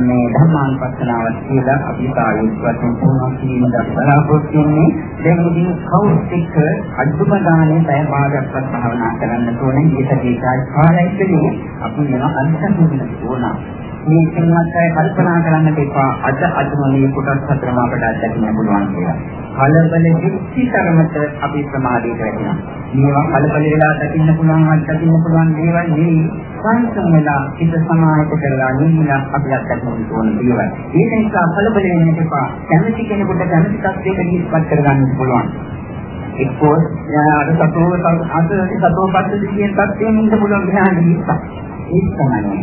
මේ ධර්මානුපස්සනාව කියලා අපි සායුත් වශයෙන් පුහුණු කිරීමට බලාපොරොත්තු වෙන්නේ දැන් ඉතින් කවුරුත් එක්ක අදුම ගානේ පැය භාගයක්වත් භාවනා කරන්න ඕනේ ඒකදී කාලය ඉතින් අපි වෙන අන්තර්ගත ඕන මේ කෙනාට කල්පනා කරන්න දෙපා අද අදම මේ කොටස් හතරම අපට අත්දකින්න පුළුවන් කියලා. කලබල දික්ටි කරමත අපි ප්‍රමාදයට වැටෙනවා. මේවා කලබල වෙලා දකින්න පුළුවන් අත්දකින්න පුළුවන් දේවල් නෙවෙයි. සංසම් වෙලා හිත සමාහිත කරලා නිවිලා අපි අත්දකින්න ඕන දේවල්. ඒක නිසා කලබල වෙන්න එපා. කැමති කෙනෙකුට කැමති තත්යකට ඉස්පත් කරගන්න පුළුවන්. එක්කෝ අර සතෝ අද සතෝ පස්සේ කියන තත්යෙන් ඉන්න පුළුවන් ගහන්න ඉස්සා. ඒක තමයි.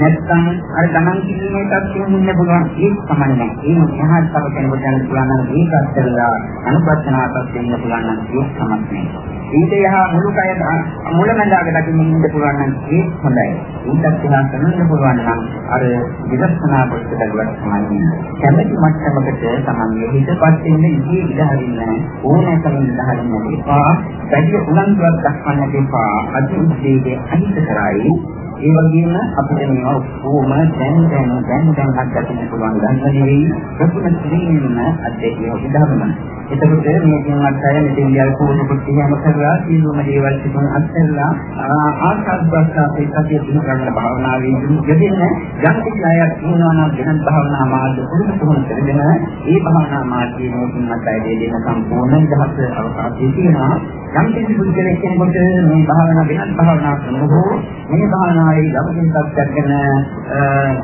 නැත්නම් අර ගණන් කිරීමේ තත්ත්වෙම ඉන්න පුළුවන් ඒක තමයි නෑ. ඒ එහාට තව කෙනෙකුට යන්න පුළුවන් නම් ඒකත් කරලා අනුපස්සනාවක් වෙන්න පුළුවන් නම් ඒක තමයි. ඊට යහා මුළු කය මුලමඳාක දකින්න ඉන්න පුළුවන් නම් ඒක හොඳයි. ඊටත් එහා කරන්න පුළුවන් නම් අර විදර්ශනා පොත් දරුවක් තමයි. කැමැති මට්ටමකට තමන්ගේ හිතපත් වෙන්න ඉදී ඉඳහරින්න ඕනෑකම ඉඳහරින්න එපා. වැඩි උනන්දුවක් දක්වන්න එපා. අති උද්දේශයේ අහිත කරයි. ඒ වගේම අපිට මේවා ඔක්කොම දැන් දැන් දැන් දැන් අත්දකින්න පුළුවන් ගන්න නෙවෙයි ප්‍රථම ශ්‍රේණියම අත්දැකිය යුතු ධර්ම. එතකොට මේ කියනවත් අය මෙතෙන් යල් කෝණ පුත්තියම කරලා සීලුම දේවල් තිබුණ අත්හැරලා ආකාශ අපේ සතිය දිනු ගන්න භාවනාවේ යෙදෙන්න යම් කිසි අයක් කියනවා නම් වෙනත් භාවනා මාර්ග පුරුදු පුහුණු කරගෙන ඒ භාවනා මාර්ගයේ මොකක්ද අය දෙන්න සම්පූර්ණ දහස අවකාශය තියෙනවා. යම් කිසි පුද්ගලයෙක් කෙනෙකුට මේ භාවනා වෙනත් භාවනා කරනකොට මේ භාවනාවේ ලබන තත්ත්වයන්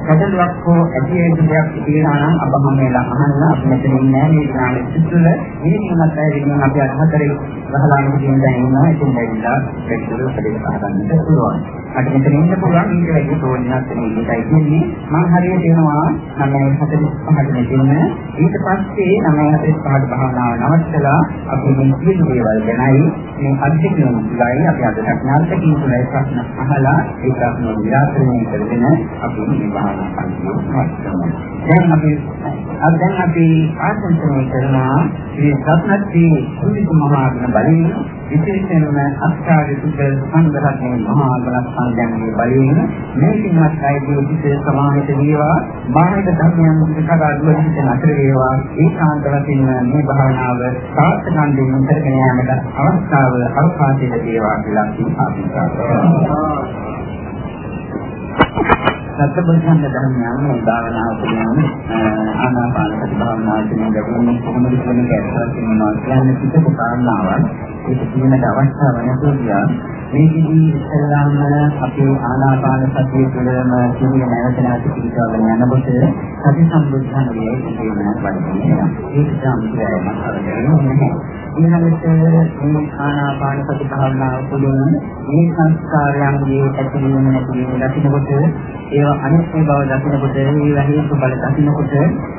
කඩලක් හෝ ඇති දෙයක් තියෙනවා නම් අප මම මේලා අහන්න අපි මෙතන ඉන්නේ මේ ඥාන සිතුල මේ කිනත් ඇවිල්ලා අපි අර හතරේ ගහලාම කියන දැන් ඉන්නවා. ඉතින් දැන්ලා දෙකේ පරිදි පහදන්නට පුළුවන්. අද මෙතන ඉන්න පුළුවන්. ඊට වැඩි තෝරන්නත් මේකයි කියන්නේ මම හරියට එනවා නම් 45ට මෙතන ඊට පස්සේ 945ට භාවනාව නවත්තලා අපි මේ සියලු දේවල් ගැනයි මේ අධ්‍යක්ෂණය මුලයි අපි අද දක්නාර්ථ කීතුලයි ප්‍රශ්න අහලා ඒ ප්‍රශ්න නිරාකරණය කරගෙන අපි මේ භාවනා පන්තිය වස්තනවා. දැන් අපි අද දැන් අපි ආසන්තනය කරනවා. මේ සත්‍යත්‍රි සුවිසු මහා ගුණ බලයෙන් විශේෂයෙන්ම අස්කාර සුද්ධ සංඝරත්නයේ මහා බලස්කන්ධයන්ගේ බලයෙන් මේ සිංහත් අයදී විශේෂ සමාහිත වේවා. බාහිර ධර්මයන් විකසා දුරින් අතර වේවා. ඒකාන්ත වශයෙන් මේ භාවනාව සාර්ථකව කරගෙන යාමට අවස්ථාව අවකාශයේ දේවා කියලා ආශිර්වාද කරනවා. සත්‍යබුද්ධංග ධර්මයන් මේ භාවනාව කියන්නේ ආනාපාන සති භාවනාව කියන ගැටුම් කොහොමද කියන කැටවත් වෙනවා කියන්නේ පිටක කාරණාවක්. ඒක කියනට අවස්ථාවක් නැතුව ගියා මේකදී ඉස්සෙල්ලාම අපේ ආනාපාන සතිය තුළම කියන නැවත නැවත පිළිගන්න යනකොට සති සම්බුද්ධංගයේ කියන වචනය ඒක තමයි කරන්නේ ඊළඟට මේ ආනාපාන සති භාවනාව තුළින් මේ සංස්කාරයන්ගේ ඇතිවීම නැතිවීම දකිනකොට ඒවා අනිත්‍ය බව දකිනකොට ඒවා හේතු බල දකිනකොට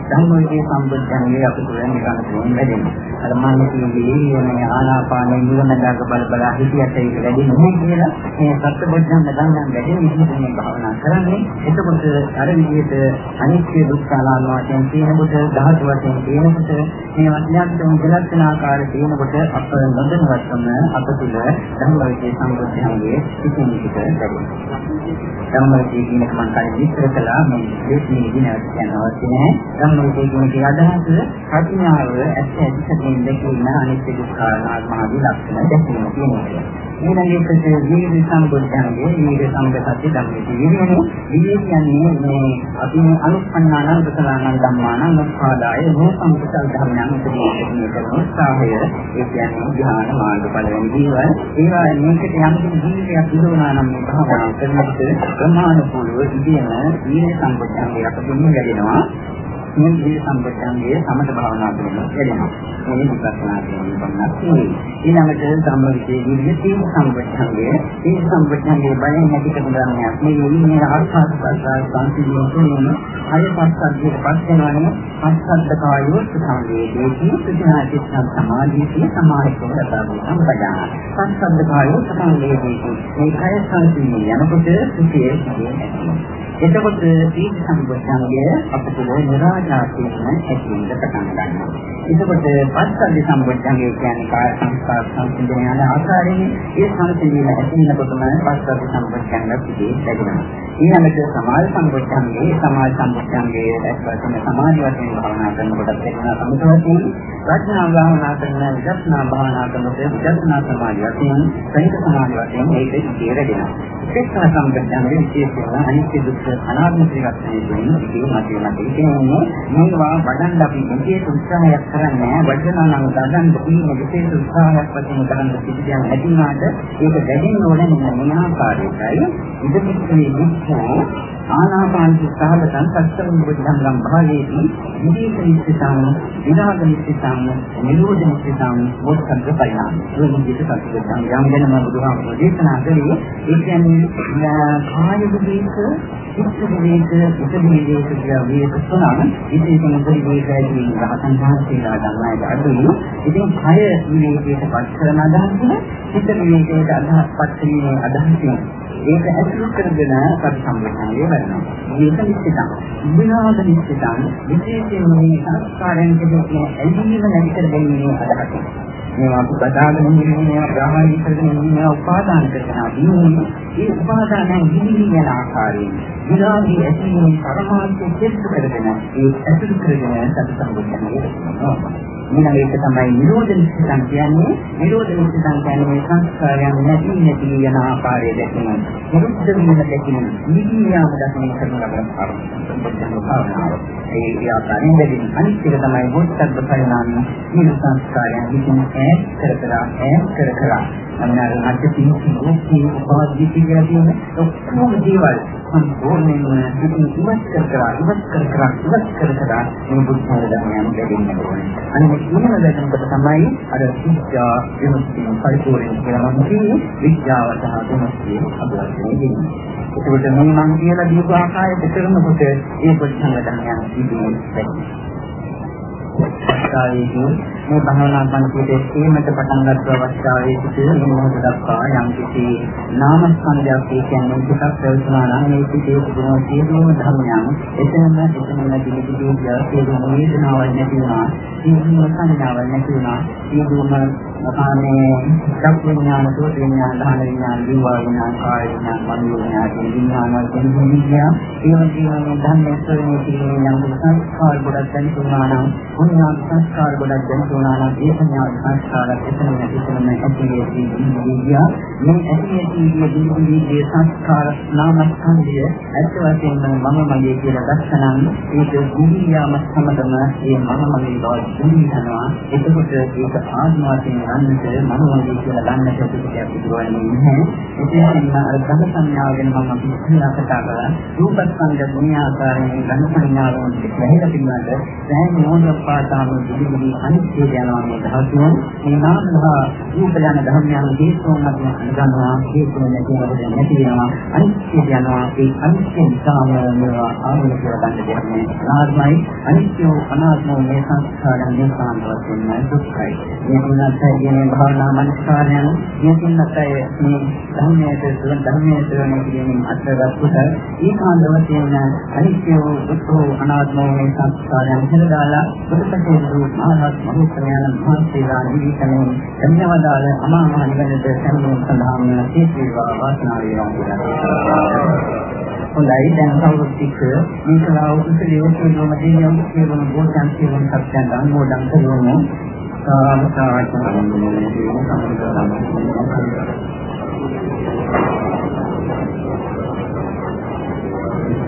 ධම්මවිදේ සම්බුද්ධංගේ අපිට නිකන් තෝරන්න බැහැ. අර මම කියන්නේ මේ ආනාපානයේ නිවනදාක බල බල හිතියට ඒක වැඩි නෙමෙයි කියලා මේ සත්‍යබුද්ධංග ධම්මයන් වැඩි විදිහට මේ භාවනා කරන්නේ. එතකොට අර විදිහට අනිත්‍ය දුක්ඛ අනාත්ම වශයෙන් තියෙනකොට ධාතු වශයෙන් තියෙනකොට මේ වඥාත්ම විලක්ෂණ ආකාරය තියෙනකොට අප නොදැනුවත්වම අප තුළ ධම්මවිදේ සම්බුද්ධංගේ කිසිම විදිහකට ලැබෙනවා. ධම්මවිදේ කියන මම කලින් විස්තර කළා මේ දේශනේ ඉගෙනවත් කියන්න අවශ්‍ය නැහැ. ධම්මවිදේ කියන කේ අදහස ප්‍රඥාව ඇත්ත ඇත්තටම දෙකින් අනිත්‍ය දුක්ඛ අනාත්ම ආදී ලක්ෂණ දැකීම කියන එක. ඊළඟට වීර්ය සම්බුද්ධංගේ වීර්ය සම්පතති ධම්මේ වීර්යනේ වීර්ය කියන්නේ මේ අපි අනුපන්නාන කුසලාන ධම්මාන උපාදාය මේ සම්පතල් ධර්මයන් උපදීන කරන උත්සාහය ඒ කියන්නේ ධ්‍යාන මාර්ගඵල වෙන දේවල් ඒවා මේකට යම් කිසි ජීවිතයක් ඉදවනා නම් මේ භාවනා කරනකොට ප්‍රමාණිකව ඉදීම වීර්ය සම්බුද්ධංගේ අපිට ලැබෙනවා. මේ ජීව සම්පතන්ගේ සමත භාවනා කරනවා කියනවා. මේ විපස්සනා කරනවා කියන්නේ. ඊළඟට සම්මවිතේ විද්‍යාවේ සම්පතන්ගේ මේ සම්පතන්ගේ බලයෙන් නැති කරන ධර්මයක්. මේ ඉන්නේ ආස්වාද ප්‍රසාර සංසිද්ධිය තුළින් අය පස්සද්ධියට පස්සෙනවනේ පස්සද්ධ කායෝ සුඛාවේදී සුඛාචිත්ත සමාධියේ සමාහිතව කතාවේ සම්පදාන. පස්සද්ධ කායෝ සුඛාවේදී මේ කය සංසිද්ධිය යනකොට සුඛයේ සිදුවේ එතකොට සීල සම්පූර්ණය අපිට නිරාජාතීන ඇතිවෙන්න පටන් ගන්නවා. එතකොට පස්සද්ධි සම්පූර්ණය කියන්නේ කාය සංස්කාර සංසිඳන යන ආකාරයෙන් ඒ සංසිඳීම ඇතිවෙනකොටම පස්සද්ධි සම්පූර්ණය පිටේ ලැබෙනවා. ඊළඟට සමාධි සම්පූර්ණයේ සමාධි සම්පූර්ණයේ දැක්වන සමාධි වශයෙන් භාවනා කරනකොට තේරෙන සම්පූර්ණයෙන් ප්‍රඥා භාවනා කරන විදර්ශනා භාවනා කරනකොට විදර්ශනා සමාධි වශයෙන් සහිත සමාධි වශයෙන් ඒක ඉතිරෙනවා. ඒක සම්පූර්ණයේ විශේෂයෙන් අනිත්‍ය දුක්ඛ අනාත්ම ත්‍රිලක්ෂණය කියන එකේ මතය මත කියන්නේ මේවා වඩන්න අපි විශේෂ උත්සාහයක් කරන්නේ වඩනවා නම් ගන්න තියෙන විශේෂ උත්සාහයක් වශයෙන් කරන්න සිටියන් ඇතිවාට ඒක දැනෙන්න ඕනේ මේ ආකාරයටයි ඉදිරිපත් වෙන්නේ ආනාපාන සහගතං සත්‍යං බුද්ධං භාවේති. විදේශ නිස්සිතං විරාග නිස්සිතං නිරෝධ නිස්සිතං මොක්ඛංග පරිණාම. මේ විදිහට සත්‍යයන් යම් ගැනම බුදුහාමුදුරේ දේශනා කළේ. ඒ කියන්නේ කාය විදේශ චිත්ත විදේශ උප විදේශ කියලා විදේශ තුනක් විශේෂයෙන් උප විදේශයදී රහතන් වහන්සේලා ගන්නයි අඩුයි ඉතින් කය විදේශයට පත් කරන අදහස චිත්ත විදේශයට අදහස් පත් කිරීමේ අදහසින් ඒක ඇතුළු කරගෙන සති සම්බන්ධය වෙනවා. මේක නිශ්චිතයි. විනාද නිශ්චිතයි. විශේෂයෙන්ම මේ සංස්කාරයන් කෙරෙහි ඇලීම නැති කර ගැනීම අදහස. මේවා බදාගෙන ඉන්නේ මේවා ග්‍රහණය කරගෙන ඉන්නේ උපාදාන කරනවා. දිනුනේ ඒ උපාදානයන් ගිලිහි යන ආකාරයෙන් විනාදී ඇතිවීම පරමාර්ථය කෙරෙහි කරගෙන ඒ ඇතුළු කරගෙන සති සම්බන්ධය වෙනවා. ඊළඟ එක තමයි නිරෝධ නිස්සං කියන්නේ. නිරෝධ නිස්සං කියන්නේ මේ සංස්කාරයන් නැති නැති යන ආකාරය දැකීම. විරුද්ධ වීම දැකීම. නිදියාම දකින කරන ලබන ඒ ආකාරයෙන් දැකීම අනිත් එක තමයි බොත්තබ්බ පරිණාම මේ සංස්කාරයන් විසින් ඈත් කර කර ඈත් කර කර අන්නාර මැද තියෙන රූපී උපාදී කියලා කියන ඔක්කොම දේවල් සම්පූර්ණයෙන්ම ඉතින් ඉවත් කර කර ඉවත් කර කර ඉවත් කර කර මේ බුද්ධ ධර්මයන් දෙන්න ඕනේ. අනිත් ඊළඟ දැනුමකට තමයි අර විද්‍යා විමුක්තිය පරිපූර්ණ කියලා මම කියන්නේ විද්‍යාව සහ විමුක්තිය අභ්‍යාසය දෙන්නේ. ඒකට මේ මම කියලා දීපු ආකාරයට කරනකොට ඒ ප්‍රතිසංග ධර්මයන් සිදුවෙන්නේ. අවස්ථාවේදී මේ භාවනා පන්තියේ තේමට පටන් ගත්ත අවස්ථාවේදී සිට මේ මොහොත දක්වා යම් කිසි නාම ස්කන්ධයක් කියන්නේ එකක් ප්‍රයෝජනා නම් මේ සිටේ තිබෙන සියලුම ධර්මයන් එතනම එතනම පිළිපිටිය සියලුම වේදනාවල් නැති වුණා. සියලුම සංඥාවල් නැති වුණා. සියලුම අපානේ චක් විඥාන සෝත විඥාන ධාන විඥාන දිවා විඥාන කාය විඥාන මනෝ විඥාන විඥාන වල දෙන්නේ ඒ වගේම ධර්මයේ ස්වභාවය කියන යම් සංස්කාර ගොඩක් දැන් තුනා නම් පුණ්‍ය සංස්කාර ගොඩක් දැන් තුනා නම් ඒ සංඥා සංස්කාර එතන එතනම ඇතිවෙති ඉන්දියා මේ ඇතිවෙති ඉන්දියේ සංස්කාර නාමස්කන්ධය ඇත්ත වශයෙන්ම මම මගේ කියලා දැක්කනම් ඒක ඉන්දියාම සමගම ඒ මම මගේ බව දුන්නා එතකොට ඒක ආත්ම වශයෙන් ගන්නට මම මගේ කියලා ගන්නට පිටියක් පිටවන්නේ නැහැ. ඒකෙන් අර ගන්න සංඥාව ගැන මම අපි ඉස්සෙල්ලා කතා කරා. රූපස්කන්ධ පුණ්‍යාකාරයෙන් ගන්න සංඥාවෙන් දෙහිලා පිළිබඳ දැන් මොනවාපාතාම දුදුලි අනිත්‍ය යනවා මේ ධාතුන් මේ නාම සහ රූප යන ධර්මයන් හේතුන්වත් ගන්නවා. හේතුන් නැතිවෙනකොට නැති වෙනවා. අනිත්‍ය යනවා. ඒ අනිත්‍ය නිසාම මේවා ආවල කියලා ගන්න දෙයක් නෑ. ආත්මයි අනිත්‍ය අනාත්ම මේ සංස්කාරයන් මේ සාන්තවත්වන්නේ දුක්ඛයි. මේ තුනත් කියන්නේ? භාවනා මනස්කාරයන්. මේ තුනත් මේ ධර්මයේ තුන ධර්මයේ තුන කියන අත්දැකීම් කොට ඒකාන්ත වශයෙන් අනිත්‍ය දුක්ඛ අනාත්ම මේ සංස්කාරයන් හදලා බුදුපසේ මහත් මහත්මයන් මහන්සියලා නිවිතනේ ධන්‍යවාදාල අමා මහ නිවනට සම්මුඛ සඳහන් සීසීවා වාසනා වේවා හොඳයි දැන් සෞඛ්‍යික මේ කලාව කුසලියෝ කියන මැදියම් කියන බෝසන් කියන සත්‍යයන් අනුමෝදන් කරනවා සාමකාරයෙන්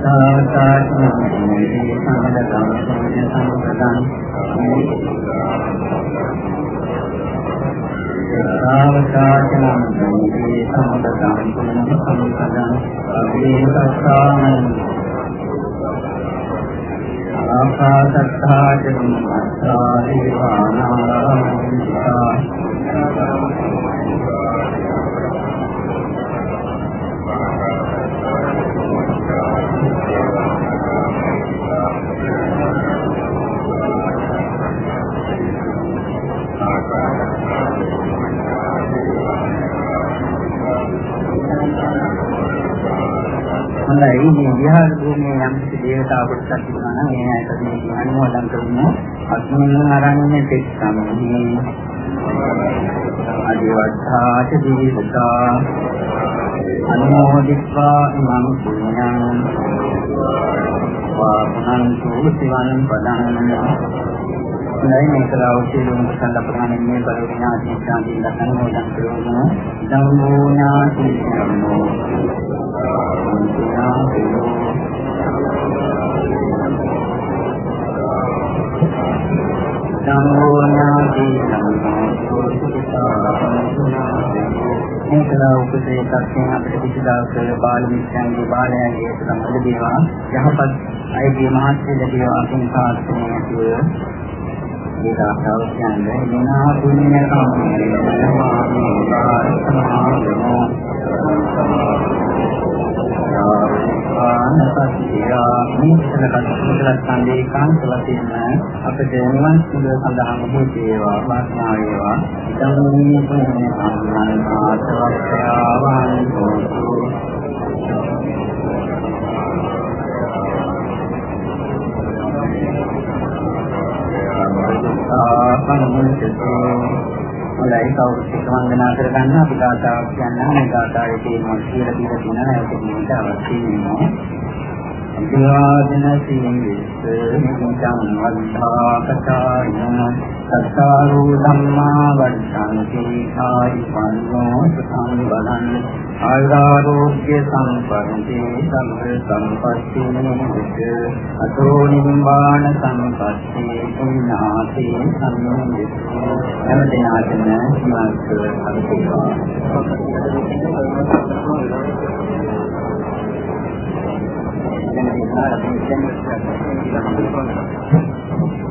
සාමකාරයෙන් සම්මදම් සම්මදම් සාමකාරයෙන් සම්මදං සම්පදං සාවකාශනමේ සම්මදං සම්පදං අභිසස්සාමං ආකාශත්තා චුම්මත්තා දීවානාරම්භිතා හොඳයි. මේ විහාර භූමියේ යම් කිසි දේවතා කොටසක් තිබුණා නම් ඒ ඇයට මේ අනුමෝදන් කරමු. අත්මන ආරණ්‍ය තෙක්සමී අදිවත්තාච දීවතා අනුමෝදිත්වා ඉමං පුඤ්ඤං වාපනන්තු සිවං පදං. හොඳයි මේක රාවචීලුන් සම්ලප්‍රාණයෙන් මේ බලවිනාදී ශාන්ති ලක්ෂණ මොදන් කරමු. ධම්මෝ ඥාති ධම්මෝ ධම්මෝ ඥාති ධම්මෝ. මේකලා උපදේ තත්යෙන් අපිට කිසිදාක බාල මිත්‍යන්ගේ බාලයන්ගේ සම්බන්ධ දේවා යහපත් අයගේ මහත්ය ලැබේවා කියන සාර්ථකව ඇතිව ඒක ආසාව කියන්නේ මොනවා පුණ්‍ය කම්මේ නමාමි පාරසමාදමෝ ආනපතියා මේකලකට කුසල ස්කන්ධේ කාන්ත වශයෙන් අපට නිවන් සුව සඳහන් හේතු වේවා වාසනාව වේවා ධම්මේ පුණ්‍ය සම්මන් ආසවක්ඛ්‍යාවන් හෝතු ආපන්නසතෝ හොඳයි කවුරුත් එක්ක වන්දනා කරගන්න අපි ගාථාවක් කියන්න මේ ගාථාවේ තියෙන කියලා කියලා තියෙනවා ඒක නිමිට අවශ්‍ය වෙනවා සත්තාරෝ ධම්මා වර්ධන්ති ආයි පන්නෝ සුඛං බලං ආයුරෝග්‍ය සම්පන්ති සම්ම සම්පatti නිමිත අතෝ නිම්බාන සම්පatti පුඤ්ඤාති සම්මිත හැම දිනාටම මාර්ග අනුකම්පාව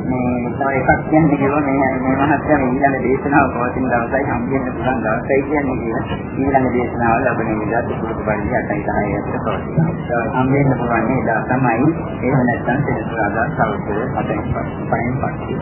මේ තව එකක් කියන්න කිව්වා මේ මේ මහත්මයා මේ ඊළඟ දේශනාව පවතින දවසයි හම්බෙන්න පුළුවන් දවසයි කියන්නේ කියලා. ඊළඟ දේශනාව ලැබෙන විදිහට පුරුදු පරිදි 8යි 10යි අතර පවතිනවා. හම්බෙන්න පුළුවන් නේද තමයි එහෙම නැත්නම් සෙනසුරාදා සවස් 8යි 5යි 5යි